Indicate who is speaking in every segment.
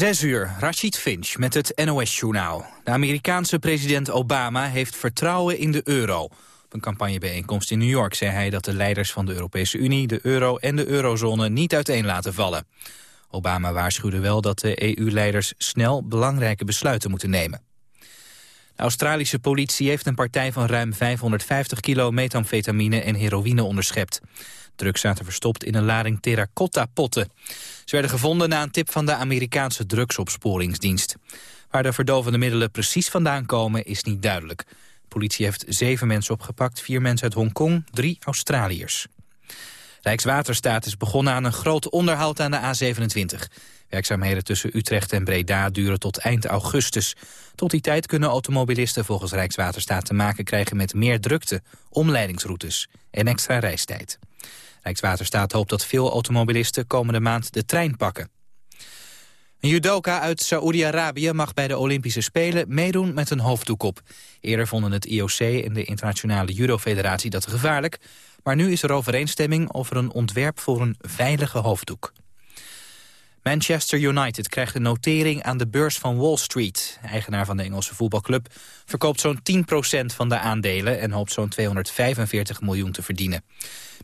Speaker 1: Zes uur, Rashid Finch met het NOS-journaal. De Amerikaanse president Obama heeft vertrouwen in de euro. Op een campagnebijeenkomst in New York zei hij dat de leiders van de Europese Unie, de euro en de eurozone niet uiteen laten vallen. Obama waarschuwde wel dat de EU-leiders snel belangrijke besluiten moeten nemen. De Australische politie heeft een partij van ruim 550 kilo methamfetamine en heroïne onderschept. Drugs zaten verstopt in een lading terracotta-potten. Ze werden gevonden na een tip van de Amerikaanse drugsopsporingsdienst. Waar de verdovende middelen precies vandaan komen is niet duidelijk. De politie heeft zeven mensen opgepakt, vier mensen uit Hongkong, drie Australiërs. Rijkswaterstaat is begonnen aan een groot onderhoud aan de A27. Werkzaamheden tussen Utrecht en Breda duren tot eind augustus. Tot die tijd kunnen automobilisten volgens Rijkswaterstaat te maken krijgen met meer drukte, omleidingsroutes en extra reistijd. Rijkswaterstaat hoopt dat veel automobilisten komende maand de trein pakken. Een judoka uit Saoedi-Arabië mag bij de Olympische Spelen meedoen met een hoofddoek op. Eerder vonden het IOC en de Internationale Judo-federatie dat gevaarlijk... maar nu is er overeenstemming over een ontwerp voor een veilige hoofddoek. Manchester United krijgt een notering aan de beurs van Wall Street. eigenaar van de Engelse voetbalclub verkoopt zo'n 10% van de aandelen... en hoopt zo'n 245 miljoen te verdienen.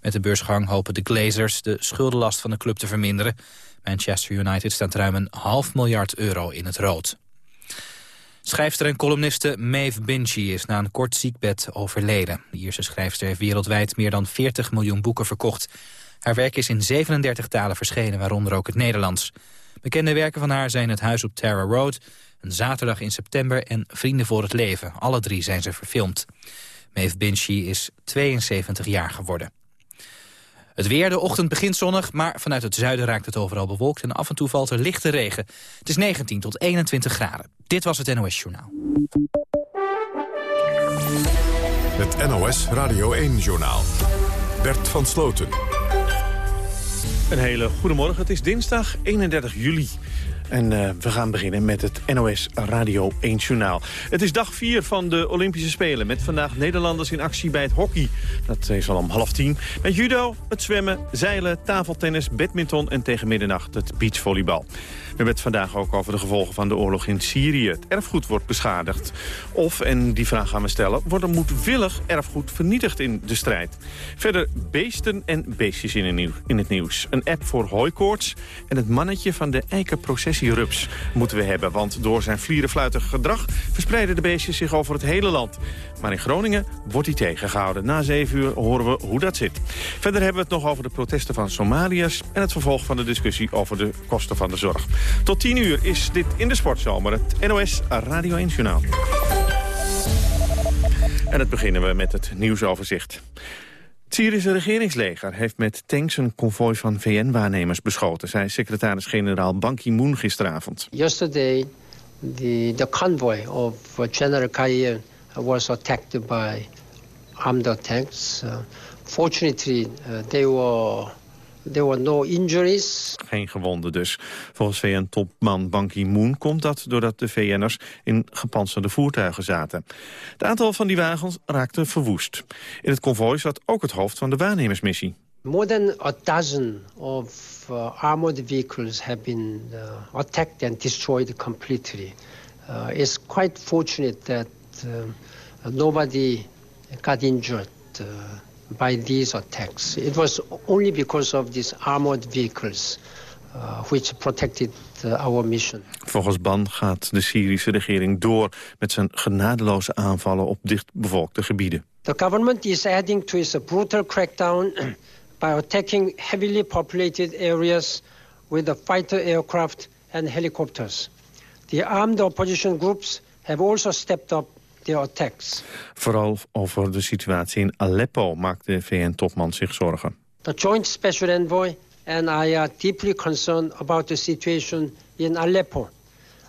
Speaker 1: Met de beursgang hopen de Glazers de schuldenlast van de club te verminderen. Manchester United staat ruim een half miljard euro in het rood. Schrijfster en columniste Maeve Binchy is na een kort ziekbed overleden. De Ierse schrijfster heeft wereldwijd meer dan 40 miljoen boeken verkocht. Haar werk is in 37 talen verschenen, waaronder ook het Nederlands. Bekende werken van haar zijn Het Huis op Terror Road... Een zaterdag in september en Vrienden voor het Leven. Alle drie zijn ze verfilmd. Maeve Binchy is 72 jaar geworden. Het weer, de ochtend begint zonnig, maar vanuit het zuiden raakt het overal bewolkt... en af en toe valt er lichte regen. Het is 19 tot 21 graden. Dit was het NOS Journaal.
Speaker 2: Het NOS Radio 1-journaal. Bert van Sloten.
Speaker 3: Een hele goede morgen. Het is dinsdag 31 juli. En uh, we gaan beginnen met het NOS Radio 1 Journaal. Het is dag 4 van de Olympische Spelen. Met vandaag Nederlanders in actie bij het hockey. Dat is al om half tien. Met judo, het zwemmen, zeilen, tafeltennis, badminton... en tegen middernacht het beachvolleybal. Hebben het vandaag ook over de gevolgen van de oorlog in Syrië. Het erfgoed wordt beschadigd. Of, en die vraag gaan we stellen, wordt er moedwillig erfgoed vernietigd in de strijd? Verder beesten en beestjes in, het nieuws. Een app voor hooikoorts en het mannetje van de eikenprocessierups moeten we hebben. Want door zijn vlierenfluitig gedrag verspreiden de beestjes zich over het hele land. Maar in Groningen wordt hij tegengehouden. Na zeven uur horen we hoe dat zit. Verder hebben we het nog over de protesten van Somaliërs... en het vervolg van de discussie over de kosten van de zorg. Tot 10 uur is dit in de Sportzomer, het NOS Radio 1 Journaal. En het beginnen we met het nieuwsoverzicht. Het Syrische regeringsleger heeft met tanks een konvooi van VN-waarnemers beschoten... zei secretaris-generaal Ban Ki-moon gisteravond.
Speaker 4: Yesterday, the, the convoy of General Kayer was attacked by armed tanks. Uh, fortunately, uh, they were There were no injuries.
Speaker 3: Geen gewonden dus. Volgens VN-topman Ban Ki-moon komt dat doordat de VN'ers in gepantserde voertuigen zaten. Het aantal van die wagens raakte verwoest. In het konvooi zat ook het hoofd van de waarnemersmissie.
Speaker 4: More than a dozen of uh, armored vehicles have been uh, attacked and destroyed completely. Uh, it's quite fortunate that uh, nobody got injured. By these attacks. It was only because of these armored vehicles uh, which protected uh, our mission.
Speaker 3: Volgens Ban gaat de Syrische regering door met zijn genadeloze aanvallen op dichtbevolkte gebieden.
Speaker 4: The government is adding to its brutal crackdown by attacking heavily populated areas with the fighter aircraft and helicopters. The armed opposition groups have also stepped up attacks.
Speaker 3: Vooral over de situatie in Aleppo maakt de VN-topman zich zorgen.
Speaker 4: The Joint Special Envoy and I are deeply concerned about the situation in Aleppo.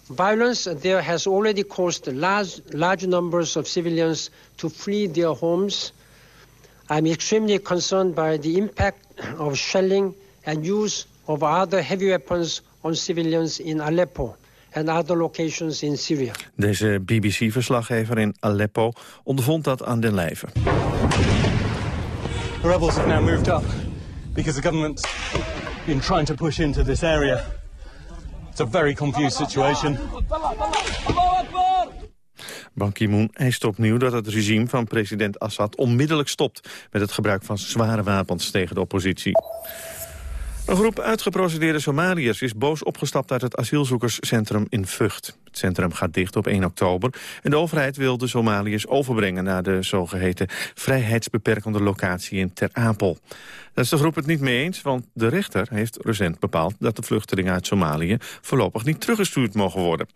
Speaker 4: Violence there has already caused large, large numbers of civilians to flee their homes. I'm extremely concerned by the impact of shelling and use of other heavy weapons on civilians in Aleppo and other locations in Syria.
Speaker 3: Deze BBC-verslaggever in Aleppo ondervond dat aan den lijve.
Speaker 5: The rebels have now moved up because the government's been trying to push into this area It's a very confused situation.
Speaker 3: Ban Ki-moon eist opnieuw dat het regime van president Assad onmiddellijk stopt met het gebruik van zware wapens tegen de oppositie. Een groep uitgeprocedeerde Somaliërs is boos opgestapt uit het asielzoekerscentrum in Vught. Het centrum gaat dicht op 1 oktober en de overheid wil de Somaliërs overbrengen naar de zogeheten vrijheidsbeperkende locatie in Ter Apel. Daar is de groep het niet mee eens, want de rechter heeft recent bepaald dat de vluchtelingen uit Somalië voorlopig niet teruggestuurd mogen worden.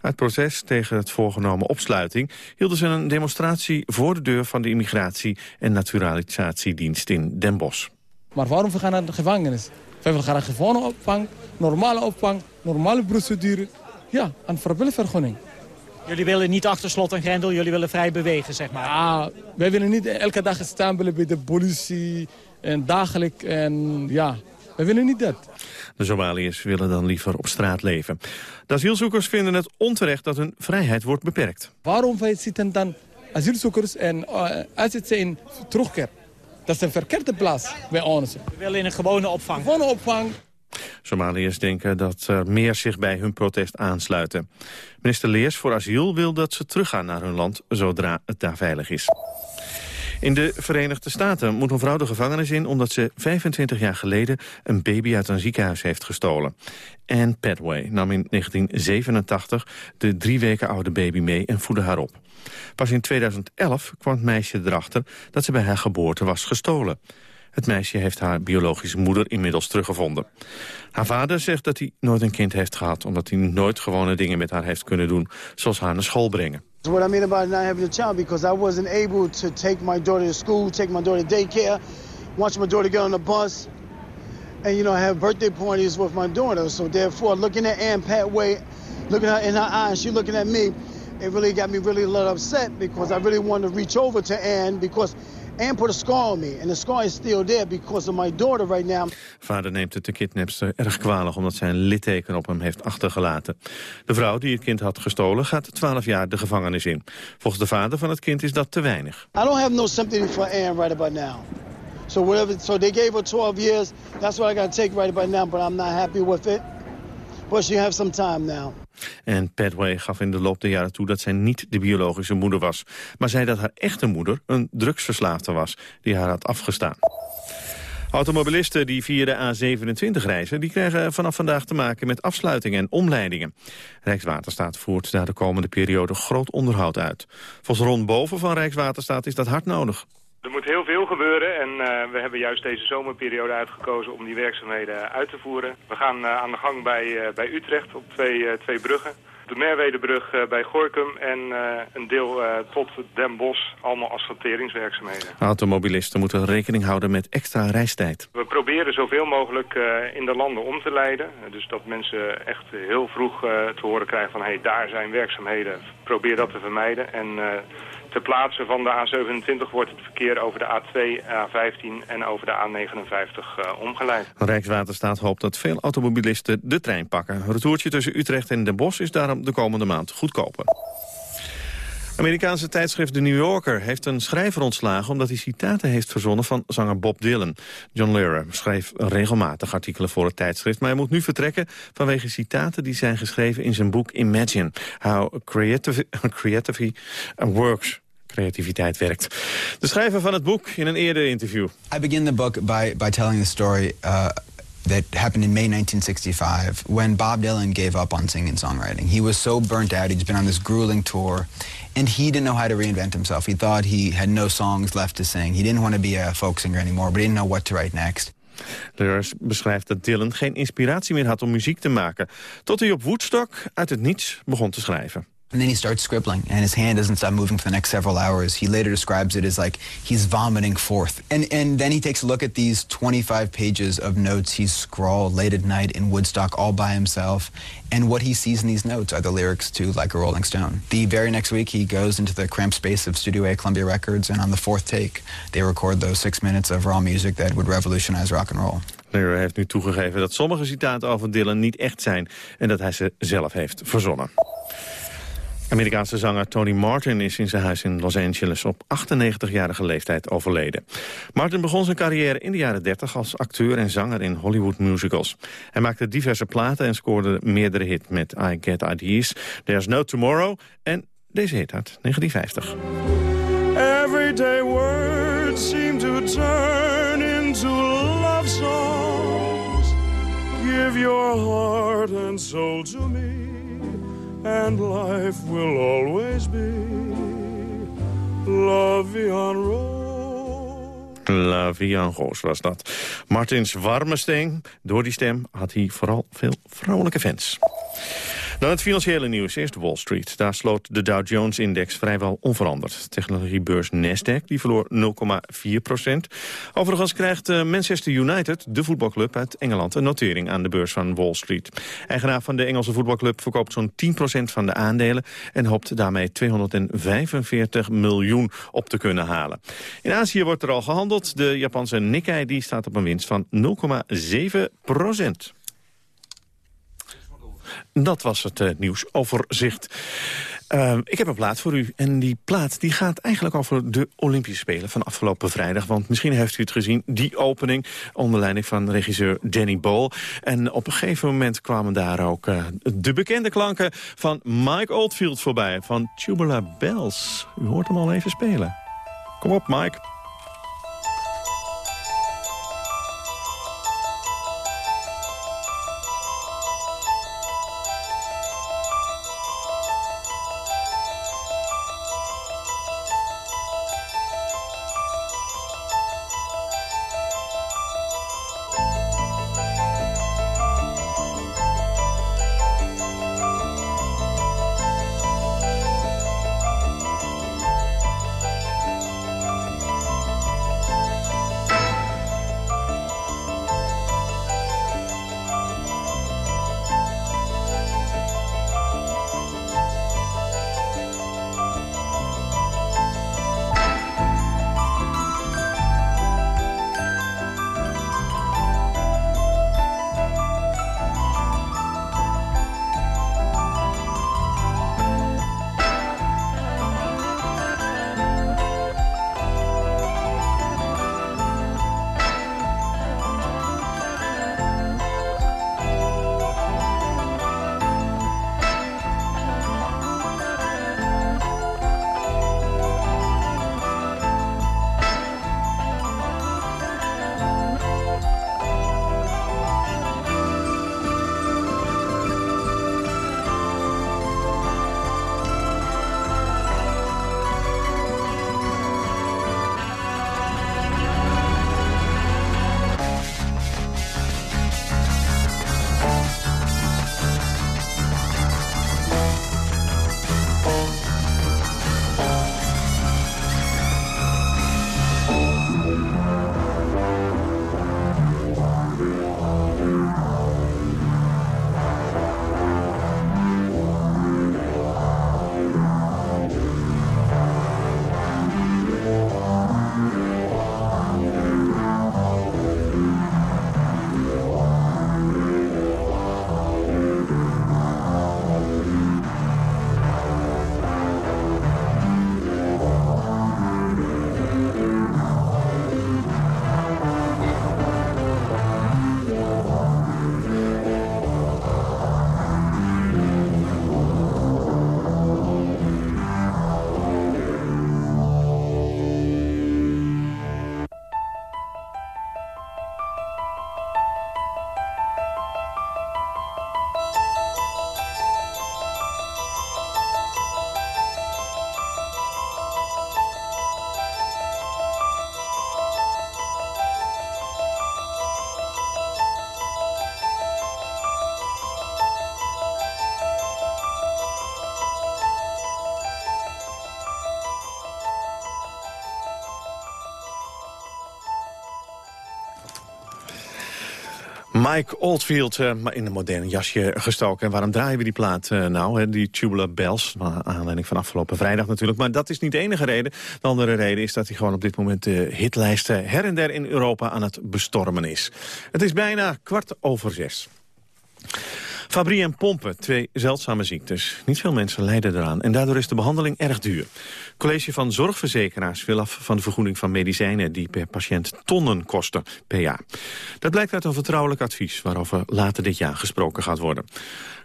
Speaker 3: Uit proces tegen het voorgenomen opsluiting hielden ze een demonstratie voor de deur van de immigratie- en naturalisatiedienst in Den Bosch.
Speaker 6: Maar waarom we gaan naar de gevangenis? We willen graag gewone opvang, normale opvang, normale procedure. Ja, een verblijfsvergunning.
Speaker 7: Jullie willen niet achter slot en grendel, jullie willen vrij bewegen, zeg maar.
Speaker 6: Ja, wij willen niet elke dag staan bij de politie en dagelijks. En ja, wij willen niet dat.
Speaker 3: De Somaliërs willen dan liever op straat leven. De asielzoekers vinden het onterecht dat hun vrijheid wordt beperkt.
Speaker 6: Waarom wij zitten dan asielzoekers en uh, als het zijn terugkeer? Dat is een verkeerde plaats bij ons.
Speaker 7: We willen in een gewone opvang.
Speaker 6: Gewone opvang.
Speaker 3: Somaliërs denken dat er meer zich bij hun protest aansluiten. Minister Leers voor asiel wil dat ze teruggaan naar hun land zodra het daar veilig is. In de Verenigde Staten moet een vrouw de gevangenis in... omdat ze 25 jaar geleden een baby uit een ziekenhuis heeft gestolen. Anne Padway nam in 1987 de drie weken oude baby mee en voedde haar op. Pas in 2011 kwam het meisje erachter dat ze bij haar geboorte was gestolen. Het meisje heeft haar biologische moeder inmiddels teruggevonden. Haar vader zegt dat hij nooit een kind heeft gehad... omdat hij nooit gewone dingen met haar heeft kunnen doen... zoals haar naar school brengen.
Speaker 8: What I mean about not having a child because I wasn't able to take my daughter to school, take my daughter to daycare, watch my daughter get on the bus, and you know have birthday parties with my daughter. So therefore, looking at Ann Patway, looking at her in her eyes, she looking at me, it really got me really a little upset because I really wanted to reach over to Ann because Ann put a scar on me. And the scar is still there because of my daughter right now.
Speaker 3: Vader neemt het de kidnapster erg kwalig omdat zij een litteken op hem heeft achtergelaten. De vrouw die het kind had gestolen gaat 12 jaar de gevangenis in. Volgens de vader van het kind is dat te weinig.
Speaker 8: I don't have no sympathy for Ann right about now. So whatever, so they gave her 12 years. That's what I got to take right about now, but I'm not happy with it. But she have some time now.
Speaker 3: En Padway gaf in de loop der jaren toe dat zij niet de biologische moeder was. Maar zei dat haar echte moeder een drugsverslaafde was die haar had afgestaan. Automobilisten die via de A27 reizen... die krijgen vanaf vandaag te maken met afsluitingen en omleidingen. Rijkswaterstaat voert daar de komende periode groot onderhoud uit. Volgens Ron Boven van Rijkswaterstaat is dat hard nodig.
Speaker 9: Er moet heel veel gebeuren en uh, we hebben juist deze zomerperiode uitgekozen om die werkzaamheden uit te voeren. We gaan uh, aan de gang bij, uh, bij Utrecht op twee, twee bruggen. De Merwedebrug bij Gorkum en een deel tot Den Bosch, allemaal asfalteringswerkzaamheden.
Speaker 3: Automobilisten moeten rekening houden met extra reistijd.
Speaker 9: We proberen zoveel mogelijk in de landen om te leiden. dus dat mensen echt heel vroeg te horen krijgen van hé, hey, daar zijn werkzaamheden. Probeer dat te vermijden en ter plaatse van de A27 wordt het verkeer over de A2, A15 en over de A59 uh, omgeleid.
Speaker 3: Rijkswaterstaat hoopt dat veel automobilisten de trein pakken. Het retourtje tussen Utrecht en Den Bosch is daarom de komende maand goedkoper. Amerikaanse tijdschrift The New Yorker heeft een schrijver ontslagen... omdat hij citaten heeft verzonnen van zanger Bob Dylan. John Lehrer schreef regelmatig artikelen voor het tijdschrift... maar hij moet nu vertrekken vanwege citaten die zijn geschreven in zijn boek Imagine. How Creativity Works creativiteit werkt. De schrijver van het boek in een eerder interview.
Speaker 10: I begin the book by, by telling the story... Uh that happened in May 1965 when Bob Dylan gave up on singing and songwriting. He was so burnt out. He's been on this grueling tour, and he didn't know how to reinvent himself. He thought he had no songs left to sing. He didn't want to be a folk singer anymore, but he didn't know what to write next.
Speaker 3: Lewis beschrijft dat Dylan geen inspiratie meer had om muziek te maken... tot hij op Woodstock uit het niets begon te schrijven.
Speaker 10: And then he starts scribbling, and his hand doesn't stop moving for the next several hours. He later describes it as like he's vomiting forth. And, and then he takes a look at these 25 pages of notes he's scrawled late at night in Woodstock all by himself. And what he sees in these notes are the lyrics to Like a Rolling Stone. The very next week, he goes into the cramped space of Studio A Columbia Records, and on the fourth take, they record those six minutes of raw music that would revolutionize rock and roll.
Speaker 3: Heeft nu toegegeven dat sommige citaten over Dylan niet echt zijn... en dat hij ze zelf heeft verzonnen. Amerikaanse zanger Tony Martin is in zijn huis in Los Angeles op 98-jarige leeftijd overleden. Martin begon zijn carrière in de jaren 30 als acteur en zanger in Hollywood musicals. Hij maakte diverse platen en scoorde meerdere hits met I Get Ideas, There's No Tomorrow en deze hit uit 1950. Everyday words seem to turn into love songs. Give your heart and soul to me. And life will always be La Vie en Rose. La en was dat. Martins warme stem, door die stem had hij vooral veel vrouwelijke fans. Dan het financiële nieuws. Eerst Wall Street. Daar sloot de Dow Jones-index vrijwel onveranderd. Technologiebeurs Nasdaq die verloor 0,4 procent. Overigens krijgt eh, Manchester United, de voetbalclub uit Engeland... een notering aan de beurs van Wall Street. Eigenaar van de Engelse voetbalclub verkoopt zo'n 10 procent van de aandelen... en hoopt daarmee 245 miljoen op te kunnen halen. In Azië wordt er al gehandeld. De Japanse Nikkei die staat op een winst van 0,7 procent. Dat was het uh, nieuwsoverzicht. Uh, ik heb een plaat voor u. En die plaat die gaat eigenlijk over de Olympische Spelen van afgelopen vrijdag. Want misschien heeft u het gezien, die opening onder leiding van regisseur Danny Ball. En op een gegeven moment kwamen daar ook uh, de bekende klanken van Mike Oldfield voorbij. Van Tubular Bells. U hoort hem al even spelen. Kom op, Mike. Mike Oldfield, uh, maar in een moderne jasje gestoken. En waarom draaien we die plaat uh, nou? Hè? Die Tubular Bells, naar aanleiding van afgelopen vrijdag natuurlijk. Maar dat is niet de enige reden. De andere reden is dat hij gewoon op dit moment de hitlijsten her en der in Europa aan het bestormen is. Het is bijna kwart over zes. Fabrie en pompen, twee zeldzame ziektes. Niet veel mensen lijden eraan en daardoor is de behandeling erg duur. Het college van Zorgverzekeraars wil af van de vergoeding van medicijnen... die per patiënt tonnen kosten per jaar. Dat blijkt uit een vertrouwelijk advies... waarover later dit jaar gesproken gaat worden.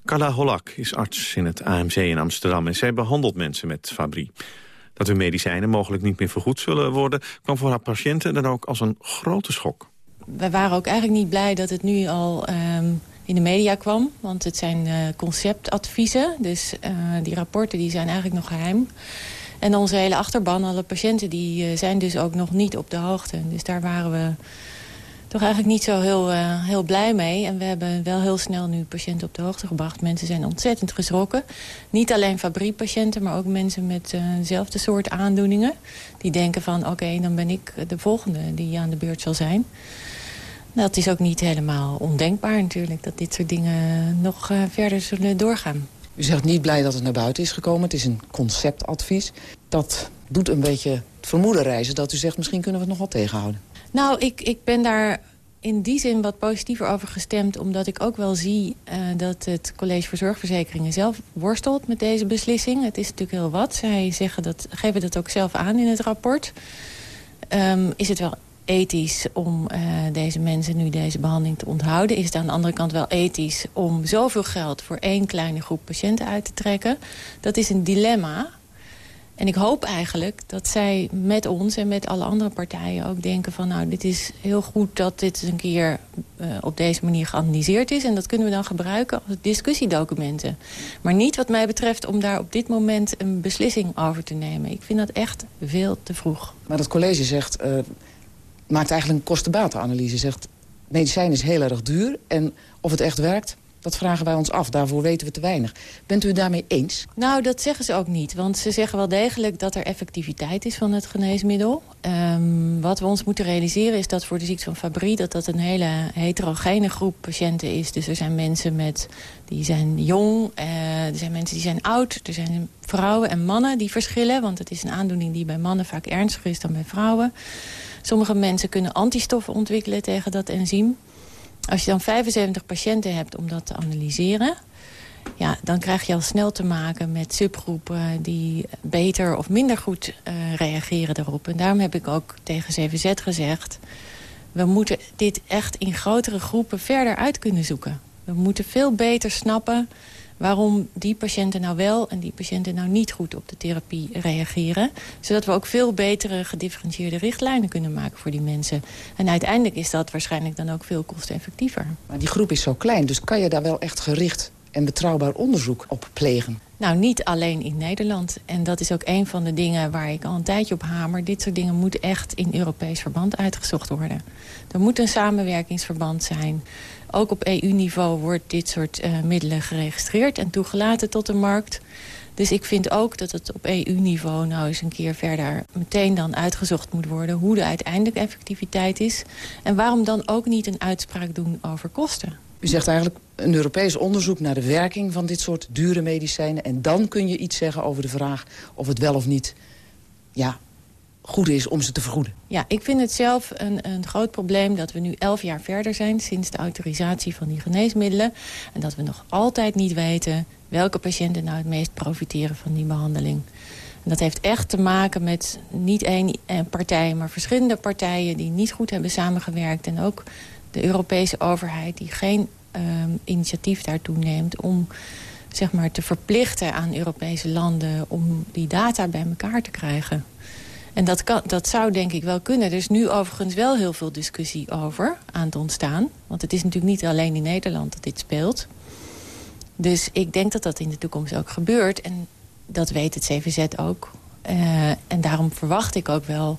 Speaker 3: Carla Holak is arts in het AMC in Amsterdam... en zij behandelt mensen met Fabrie. Dat hun medicijnen mogelijk niet meer vergoed zullen worden... kwam voor haar patiënten dan ook als een grote schok.
Speaker 11: We waren ook eigenlijk niet blij dat het nu al... Ehm, in de media kwam. Want het zijn uh, conceptadviezen. Dus uh, die rapporten die zijn eigenlijk nog geheim. En onze hele achterban, alle patiënten, die uh, zijn dus ook nog niet op de hoogte. Dus daar waren we toch eigenlijk niet zo heel, heel blij mee. En we hebben wel heel snel nu patiënten op de hoogte gebracht. Mensen zijn ontzettend geschrokken. Niet alleen fabriekpatiënten, maar ook mensen met dezelfde soort aandoeningen. Die denken van, oké, dan ben ik de volgende die aan de beurt zal zijn. Dat is ook niet helemaal ondenkbaar natuurlijk... dat dit soort dingen nog uh, verder zullen doorgaan.
Speaker 12: U zegt niet blij dat het naar buiten is gekomen. Het is een conceptadvies. Dat doet een beetje het vermoeden reizen dat u zegt... misschien kunnen we het nog wel tegenhouden.
Speaker 11: Nou, ik, ik ben daar in die zin wat positiever over gestemd... omdat ik ook wel zie uh, dat het College voor Zorgverzekeringen zelf worstelt met deze beslissing. Het is natuurlijk heel wat. Zij zeggen dat, geven dat ook zelf aan in het rapport. Um, is het wel ethisch om uh, deze mensen nu deze behandeling te onthouden? Is het aan de andere kant wel ethisch om zoveel geld voor één kleine groep patiënten uit te trekken? Dat is een dilemma. En ik hoop eigenlijk dat zij met ons en met alle andere partijen ook denken van... nou, dit is heel goed dat dit een keer uh, op deze manier geanalyseerd is. En dat kunnen we dan gebruiken als discussiedocumenten. Maar niet wat mij betreft om daar op dit moment een beslissing over te nemen. Ik vind dat echt veel te vroeg.
Speaker 12: Maar dat college zegt... Uh maakt eigenlijk een kostenbatenanalyse. Zegt, medicijn is heel erg duur en of het echt werkt... Dat vragen wij ons af. Daarvoor weten we te weinig. Bent u het daarmee eens?
Speaker 11: Nou, dat zeggen ze ook niet. Want ze zeggen wel degelijk dat er effectiviteit is van het geneesmiddel. Um, wat we ons moeten realiseren is dat voor de ziekte van Fabry... dat dat een hele heterogene groep patiënten is. Dus er zijn mensen met, die zijn jong, uh, er zijn mensen die zijn oud... er zijn vrouwen en mannen die verschillen. Want het is een aandoening die bij mannen vaak ernstiger is dan bij vrouwen. Sommige mensen kunnen antistoffen ontwikkelen tegen dat enzym. Als je dan 75 patiënten hebt om dat te analyseren... Ja, dan krijg je al snel te maken met subgroepen die beter of minder goed uh, reageren daarop. En daarom heb ik ook tegen CVZ gezegd... we moeten dit echt in grotere groepen verder uit kunnen zoeken. We moeten veel beter snappen waarom die patiënten nou wel en die patiënten nou niet goed op de therapie reageren. Zodat we ook veel betere gedifferentieerde richtlijnen kunnen maken voor die mensen. En uiteindelijk is dat waarschijnlijk dan ook veel kosteneffectiever.
Speaker 12: Maar die groep is zo klein, dus kan je daar wel echt gericht en betrouwbaar onderzoek op plegen?
Speaker 11: Nou, niet alleen in Nederland. En dat is ook een van de dingen waar ik al een tijdje op hamer. Dit soort dingen moeten echt in Europees verband uitgezocht worden. Er moet een samenwerkingsverband zijn. Ook op EU-niveau wordt dit soort uh, middelen geregistreerd en toegelaten tot de markt. Dus ik vind ook dat het op EU-niveau nou eens een keer verder meteen dan uitgezocht moet worden... hoe de uiteindelijke effectiviteit is. En waarom dan ook niet een uitspraak doen over kosten?
Speaker 12: U zegt eigenlijk een Europees onderzoek naar de werking van dit soort dure medicijnen... en dan kun je iets zeggen over de vraag of het wel of niet ja, goed is om ze te vergoeden.
Speaker 11: Ja, ik vind het zelf een, een groot probleem dat we nu elf jaar verder zijn... sinds de autorisatie van die geneesmiddelen. En dat we nog altijd niet weten welke patiënten nou het meest profiteren van die behandeling. En dat heeft echt te maken met niet één partij, maar verschillende partijen... die niet goed hebben samengewerkt. En ook de Europese overheid die geen um, initiatief daartoe neemt... om zeg maar, te verplichten aan Europese landen om die data bij elkaar te krijgen. En dat, kan, dat zou denk ik wel kunnen. Er is nu overigens wel heel veel discussie over aan het ontstaan. Want het is natuurlijk niet alleen in Nederland dat dit speelt. Dus ik denk dat dat in de toekomst ook gebeurt. En dat weet het CVZ ook. Uh, en daarom verwacht ik ook wel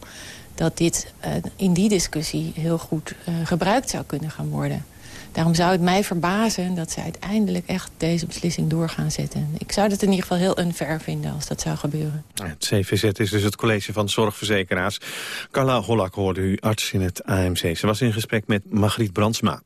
Speaker 11: dat dit uh, in die discussie heel goed uh, gebruikt zou kunnen gaan worden. Daarom zou het mij verbazen dat ze uiteindelijk echt deze beslissing door gaan zetten. Ik zou het in ieder geval heel unfair vinden als dat zou gebeuren.
Speaker 3: Het CVZ is dus het college van zorgverzekeraars. Carla Hollak hoorde u, arts in het AMC. Ze was in gesprek met Margriet Brandsma.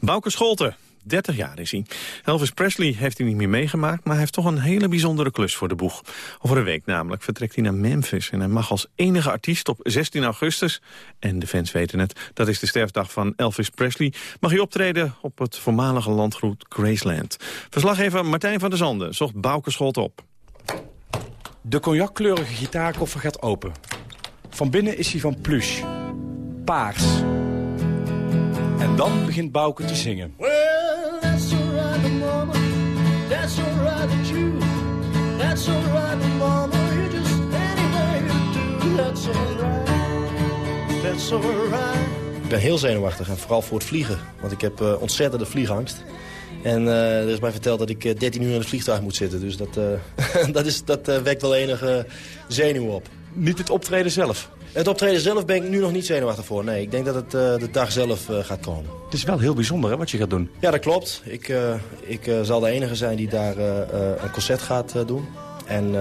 Speaker 3: Bouke Scholten, 30 jaar is hij. Elvis Presley heeft hij niet meer meegemaakt... maar hij heeft toch een hele bijzondere klus voor de boeg. Over een week namelijk vertrekt hij naar Memphis... en hij mag als enige artiest op 16 augustus... en de fans weten het, dat is de sterfdag van Elvis Presley... mag hij optreden op het voormalige landgoed Graceland. Verslaggever Martijn van der Zanden zocht Bouke Scholt op.
Speaker 13: De cognackleurige gitaarkoffer gaat open. Van binnen is hij van plush. Paars. En dan begint Bouke te zingen.
Speaker 14: Well, that's alright, mama. That's alright with you. That's alright, mama. You just anyway you do. That's alright. That's alright.
Speaker 15: Ik ben heel zenuwachtig en vooral voor het vliegen. Want ik heb uh, ontzettende vliegangst. En uh, er is mij verteld dat ik 13 uur in het vliegtuig moet zitten. Dus dat, uh, dat, is, dat wekt wel enige zenuw op.
Speaker 13: Niet het optreden zelf?
Speaker 15: Het optreden zelf ben ik nu nog niet zenuwachtig voor. Nee, ik denk dat het de dag zelf gaat komen.
Speaker 13: Het is wel heel bijzonder hè, wat je gaat doen.
Speaker 15: Ja, dat klopt. Ik, ik zal de enige zijn die daar een concert gaat doen. En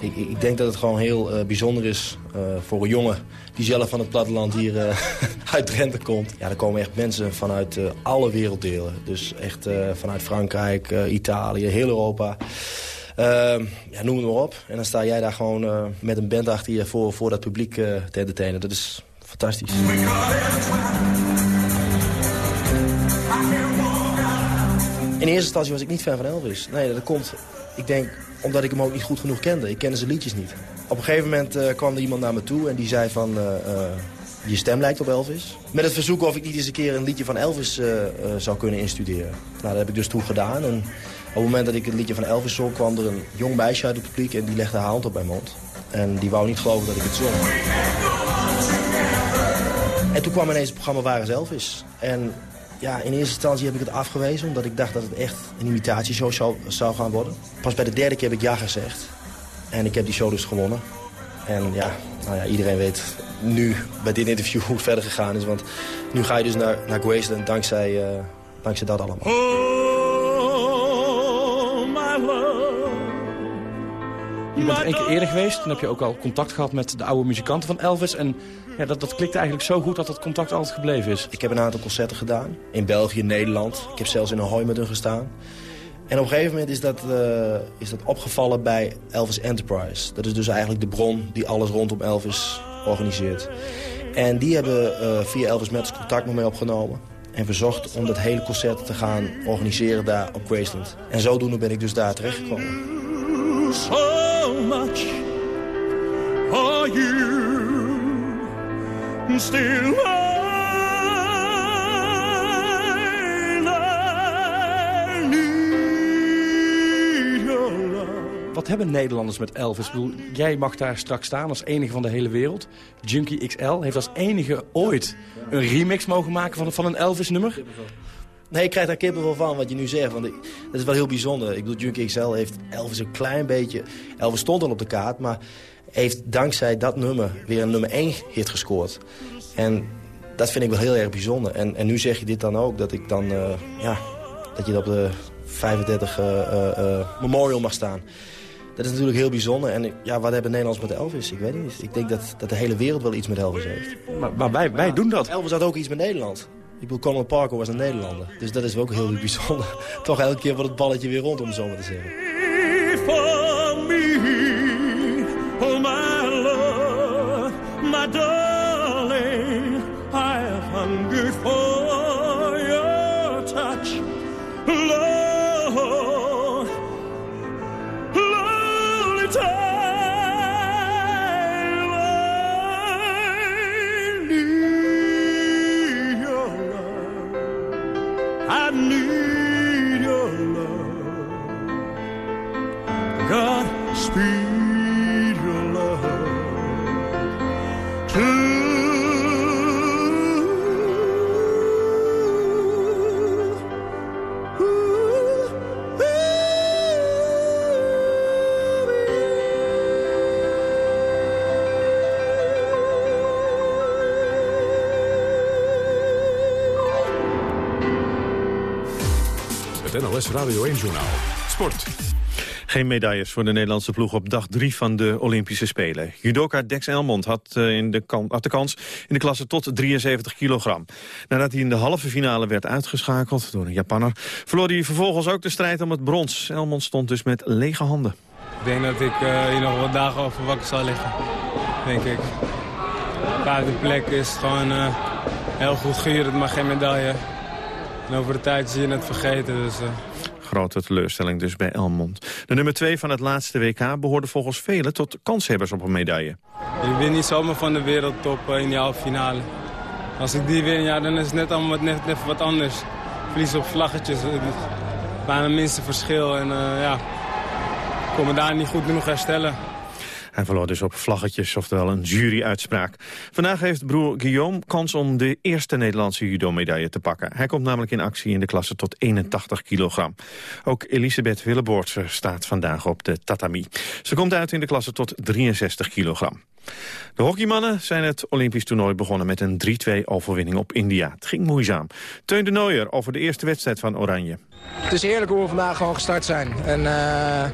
Speaker 15: ik, ik, denk dat het gewoon heel bijzonder is voor een jongen die zelf van het platteland hier uit Drenthe komt. Ja, er komen echt mensen vanuit alle werelddelen. Dus echt vanuit Frankrijk, Italië, heel Europa. Ehm, ja, noem het maar op. En dan sta jij daar gewoon met een band achter je voor, voor dat publiek te entertainen. Dat is fantastisch. In eerste instantie was ik niet fan van Elvis. Nee, dat komt, ik denk, omdat ik hem ook niet goed genoeg kende. Ik kende zijn liedjes niet. Op een gegeven moment uh, kwam er iemand naar me toe en die zei van... Je stem lijkt op Elvis. Met het verzoek of ik niet eens een keer een liedje van Elvis zou kunnen instuderen. Nou, dat heb ik dus toen gedaan. En op het moment dat ik het liedje van Elvis zong... kwam er een jong meisje uit het publiek en die legde haar hand op mijn mond. En die wou niet geloven dat ik het zong. En toen kwam ineens het programma Waar is Elvis? En ja, in eerste instantie heb ik het afgewezen... omdat ik dacht dat het echt een imitatieshow zou, zou gaan worden. Pas bij de derde keer heb ik ja gezegd. En ik heb die show dus gewonnen. En ja, nou ja, iedereen weet nu bij dit interview hoe het verder gegaan is. Want nu ga je dus naar, naar Graceland dankzij, uh, dankzij dat allemaal.
Speaker 13: Je bent er één keer eerder geweest. Toen heb je ook al contact gehad met de oude muzikanten van Elvis. En ja, dat, dat klikt eigenlijk zo goed dat dat contact altijd gebleven is.
Speaker 15: Ik heb een aantal concerten gedaan. In België, Nederland. Ik heb zelfs in Ahoy met hun gestaan. En op een gegeven moment is dat, uh, is dat opgevallen bij Elvis Enterprise. Dat is dus eigenlijk de bron die alles rondom Elvis organiseert. En die hebben uh, via Elvis Matters contact met mij opgenomen. En verzocht om dat hele concert te gaan organiseren daar op Graceland. En zodoende ben ik dus daar terechtgekomen.
Speaker 14: So much are you still
Speaker 13: Wat hebben Nederlanders met Elvis? Ik bedoel, jij mag daar straks staan als enige van de hele wereld. Junkie XL heeft als enige ooit een remix mogen maken van, van een Elvis-nummer.
Speaker 15: Nee, ik krijg daar kippenvel van wat je nu zegt. Want dat is wel heel bijzonder. Ik bedoel, Junkie XL heeft Elvis een klein beetje... Elvis stond al op de kaart, maar heeft dankzij dat nummer weer een nummer 1 hit gescoord. En dat vind ik wel heel erg bijzonder. En, en nu zeg je dit dan ook, dat ik dan, uh, ja, dat je op de 35 uh, uh, Memorial mag staan. Dat is natuurlijk heel bijzonder. En ja, wat hebben Nederlands met Elvis? Ik weet het niet. Ik denk dat, dat de hele wereld wel iets met Elvis heeft.
Speaker 13: Maar, maar wij, wij doen dat.
Speaker 15: Elvis had ook iets met Nederland. Ik bedoel, Colin Parker was een Nederlander. Dus dat is ook heel bijzonder. Toch elke keer wordt het balletje weer rond, om het zo maar te zeggen.
Speaker 2: NOS Radio 1-journaal. Sport.
Speaker 3: Geen medailles voor de Nederlandse ploeg op dag drie van de Olympische Spelen. Judoka Dex Elmond had, uh, in de had de kans in de klasse tot 73 kilogram. Nadat hij in de halve finale werd uitgeschakeld door een Japanner... verloor hij vervolgens ook de strijd om het brons. Elmond stond dus met lege handen.
Speaker 16: Ik denk dat ik uh, hier nog wat dagen over wakker zal liggen. Denk ik. Vijfde plek is gewoon uh, heel goed gehuurd, maar geen medaille. En over de tijd zie je het vergeten. Dus, uh...
Speaker 3: Grote teleurstelling dus bij Elmond. De nummer 2 van het laatste WK behoorde volgens velen tot kanshebbers op een medaille.
Speaker 16: Je wint niet zomaar van de wereldtop in die halve finale. Als ik die win, ja, dan is het net allemaal net, net wat anders. Verlies op vlaggetjes, bijna het minste verschil. En uh, ja, kon me daar niet goed genoeg herstellen.
Speaker 3: Hij verloor dus op vlaggetjes, oftewel een juryuitspraak. Vandaag heeft broer Guillaume kans om de eerste Nederlandse judo-medaille te pakken. Hij komt namelijk in actie in de klasse tot 81 kilogram. Ook Elisabeth Willeboortse staat vandaag op de tatami. Ze komt uit in de klasse tot 63 kilogram. De hockeymannen zijn het Olympisch toernooi begonnen met een 3-2 overwinning op India. Het ging moeizaam. Teun de Nooier over de eerste wedstrijd van Oranje.
Speaker 17: Het is heerlijk hoe we vandaag gewoon gestart zijn. En uh,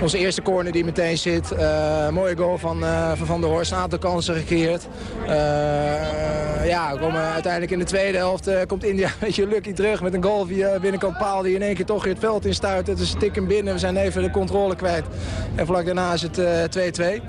Speaker 17: onze eerste corner die meteen zit. Uh, mooie goal van, uh, van Van der Horst. Een aantal kansen gecreëerd. ja, komen uiteindelijk in de tweede helft. komt India een beetje lucky terug met een goal via binnenkant paal. Die in één keer toch weer het veld instuit. Het is stikken binnen. We zijn even de controle kwijt. En vlak daarna is het 2-2.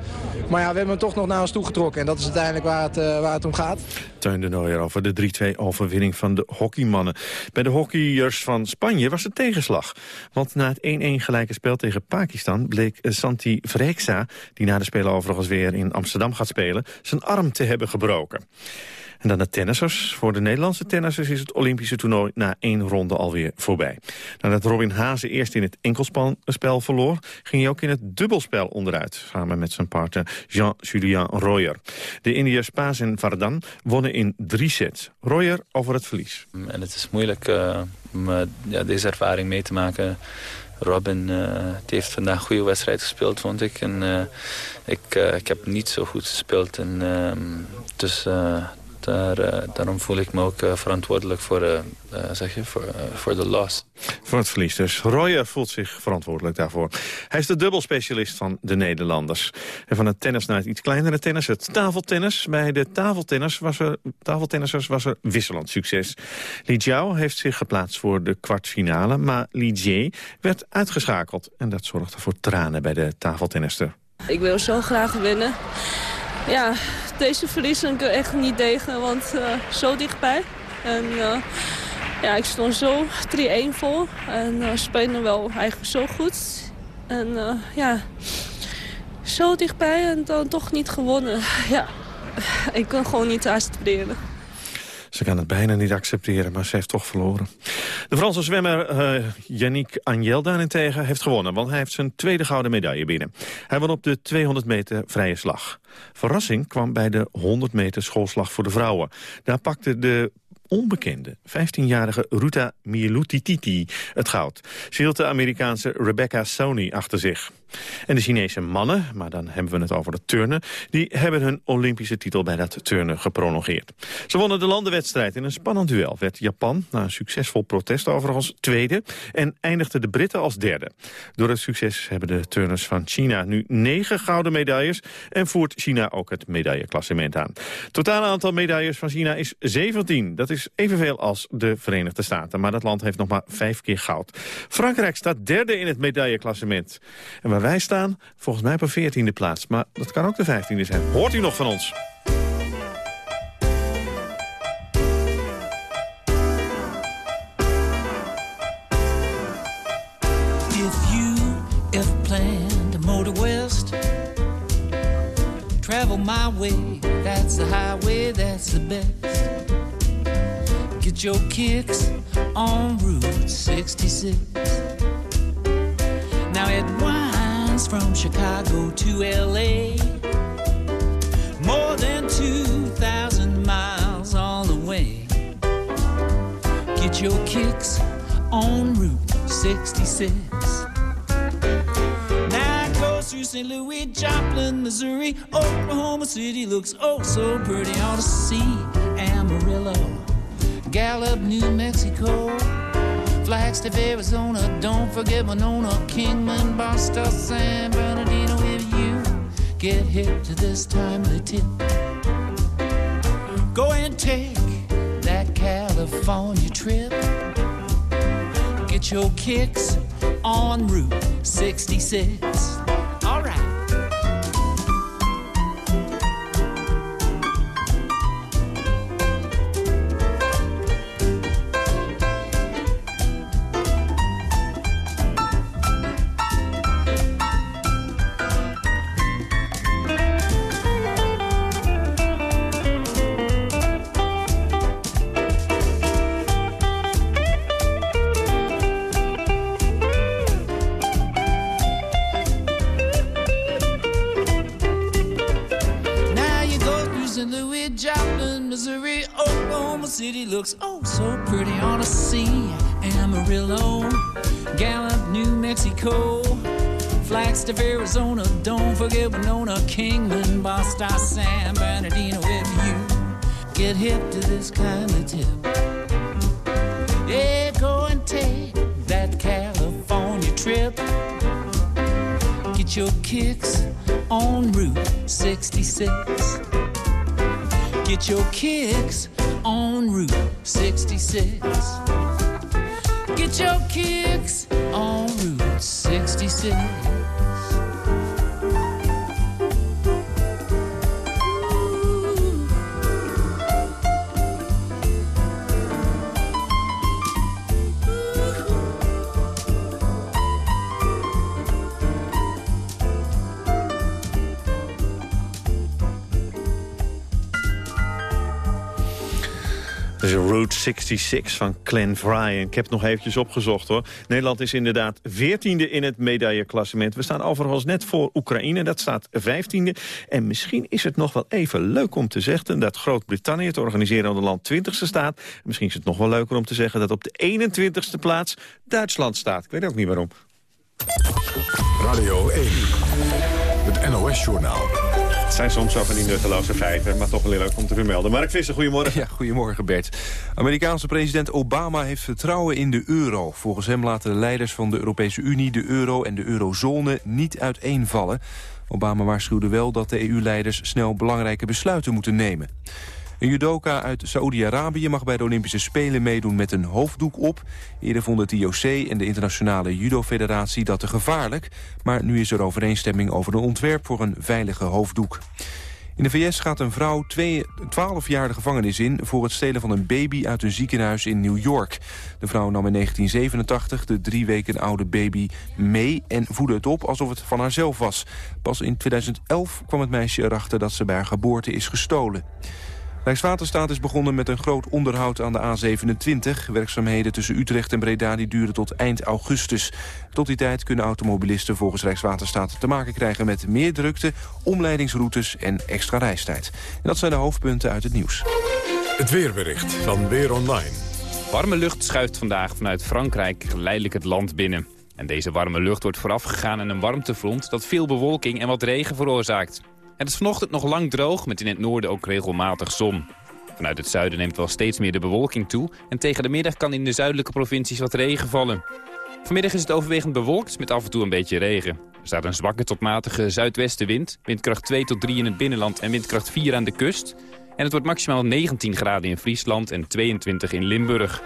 Speaker 17: maar ja, we hebben toch nog naar ons. En dat is uiteindelijk waar het, waar het om gaat.
Speaker 3: Teun de Nooier over de 3-2 overwinning van de hockeymannen. Bij de hockeyers van Spanje was het tegenslag. Want na het 1-1 gelijke spel tegen Pakistan bleek Santi Vreksa... die na de Spelen overigens weer in Amsterdam gaat spelen... zijn arm te hebben gebroken. En dan de tennissers. Voor de Nederlandse tennissers is het Olympische toernooi na één ronde alweer voorbij. Nadat Robin Haase eerst in het enkelspel verloor... ging hij ook in het dubbelspel onderuit, samen met zijn partner Jean-Julien Royer. De Indiërs Paas en Vardan wonnen in drie sets. Royer over het verlies.
Speaker 18: En het is moeilijk uh, om uh, ja, deze ervaring mee te maken... Robin uh, heeft vandaag een goede wedstrijd gespeeld, vond ik. En, ik, ik heb niet zo goed gespeeld. En, dus daar, uh, daarom voel ik me ook uh, verantwoordelijk voor, uh, zeg je, voor, voor de loss.
Speaker 3: Voor het verlies dus. Royer voelt zich verantwoordelijk daarvoor. Hij is de dubbelspecialist van de Nederlanders. En van het tennis naar het iets kleinere tennis, het tafeltennis. Bij de tafeltennis was er, tafeltennissers was er wisselend succes. Li Jiao heeft zich geplaatst voor de kwartfinale, maar Li Jie werd uitgeschakeld. En dat zorgde voor tranen bij de tafeltennister.
Speaker 19: Ik wil zo graag winnen. Ja, deze verliezen ik echt niet tegen, want uh, zo dichtbij. En uh, ja, ik stond zo 3-1 voor en uh, speelde wel eigenlijk zo goed. En ja, zo dichtbij en dan toch niet gewonnen. Ja, ik kan gewoon niet accepteren.
Speaker 3: Ze kan het bijna niet accepteren, maar ze heeft toch verloren. De Franse zwemmer uh, Yannick Agnel daarentegen heeft gewonnen... want hij heeft zijn tweede gouden medaille binnen. Hij won op de 200 meter vrije slag. Verrassing kwam bij de 100 meter schoolslag voor de vrouwen. Daar pakte de onbekende 15-jarige Ruta Mielutititi het goud. Ze hield de Amerikaanse Rebecca Sony achter zich. En de Chinese mannen, maar dan hebben we het over het turnen... die hebben hun Olympische titel bij dat turnen geprolongeerd. Ze wonnen de landenwedstrijd in een spannend duel. Werd Japan, na een succesvol protest overigens, tweede... en eindigde de Britten als derde. Door het succes hebben de turners van China nu negen gouden medailles... en voert China ook het medailleklassement aan. Het totale aantal medailles van China is 17. Dat is evenveel als de Verenigde Staten. Maar dat land heeft nog maar vijf keer goud. Frankrijk staat derde in het medailleklassement. En waar wij staan, volgens mij op een 14e plaats. Maar dat kan ook de 15e zijn. Hoort u nog van ons?
Speaker 20: If you ever plan to motor west Travel my way, that's the highway, that's the best Get your kicks on Route 66 Now it winds from Chicago to LA. More than 2,000 miles all the way. Get your kicks on Route 66. Now it goes through St. Louis, Joplin, Missouri. Oklahoma City looks oh so pretty. Ought to see Amarillo, Gallup, New Mexico. Flagstaff, Arizona. Don't forget Winona, Kingman, Boston, San Bernardino. If you get hip to this timely tip, go and take that California trip. Get your kicks on Route 66. City looks oh so pretty on a sea. Amarillo, Gallup, New Mexico, Flagstaff, Arizona. Don't forget Winona, Kingman, Boston, San Bernardino. If you get hip to this kind of tip, yeah, go and take that California trip. Get your kicks on Route 66. Get your kicks on Route 66. Get your kicks on Route 66.
Speaker 3: Route 66 van Glenn. En ik heb het nog eventjes opgezocht hoor. Nederland is inderdaad 14e in het medailleklassement. We staan overigens net voor Oekraïne, dat staat 15e. En misschien is het nog wel even leuk om te zeggen... dat Groot-Brittannië, het organiserende land, 20e staat. Misschien is het nog wel leuker om te zeggen dat op de 21e plaats Duitsland staat. Ik weet ook niet waarom.
Speaker 2: Radio 1, het NOS-journaal.
Speaker 3: Het zijn soms zo van die nutteloze feiten, maar toch wel leuk om te vermelden. Mark Visser, goedemorgen.
Speaker 21: Ja, goedemorgen Bert. Amerikaanse president Obama heeft vertrouwen in de euro. Volgens hem laten de leiders van de Europese Unie de euro en de eurozone niet uiteenvallen. Obama waarschuwde wel dat de EU-leiders snel belangrijke besluiten moeten nemen. Een judoka uit Saoedi-Arabië mag bij de Olympische Spelen meedoen met een hoofddoek op. Eerder vonden het IOC en de Internationale Judo-federatie dat te gevaarlijk. Maar nu is er overeenstemming over een ontwerp voor een veilige hoofddoek. In de VS gaat een vrouw 12 jaar de gevangenis in... voor het stelen van een baby uit een ziekenhuis in New York. De vrouw nam in 1987 de drie weken oude baby mee... en voedde het op alsof het van haarzelf was. Pas in 2011 kwam het meisje erachter dat ze bij haar geboorte is gestolen. Rijkswaterstaat is begonnen met een groot onderhoud aan de A27. Werkzaamheden tussen Utrecht en Breda die duren tot eind augustus. Tot die tijd kunnen automobilisten volgens Rijkswaterstaat te maken krijgen met meer drukte, omleidingsroutes en extra reistijd. En dat zijn de hoofdpunten uit het nieuws.
Speaker 2: Het weerbericht van Weer Online.
Speaker 22: Warme lucht schuift vandaag vanuit Frankrijk geleidelijk het land binnen. En deze warme lucht wordt voorafgegaan aan een warmtefront dat veel bewolking en wat regen veroorzaakt. Het is vanochtend nog lang droog, met in het noorden ook regelmatig zon. Vanuit het zuiden neemt wel steeds meer de bewolking toe... en tegen de middag kan in de zuidelijke provincies wat regen vallen. Vanmiddag is het overwegend bewolkt met af en toe een beetje regen. Er staat een zwakke tot matige zuidwestenwind, windkracht 2 tot 3 in het binnenland en windkracht 4 aan de kust. En het wordt maximaal 19 graden in Friesland en 22 in Limburg.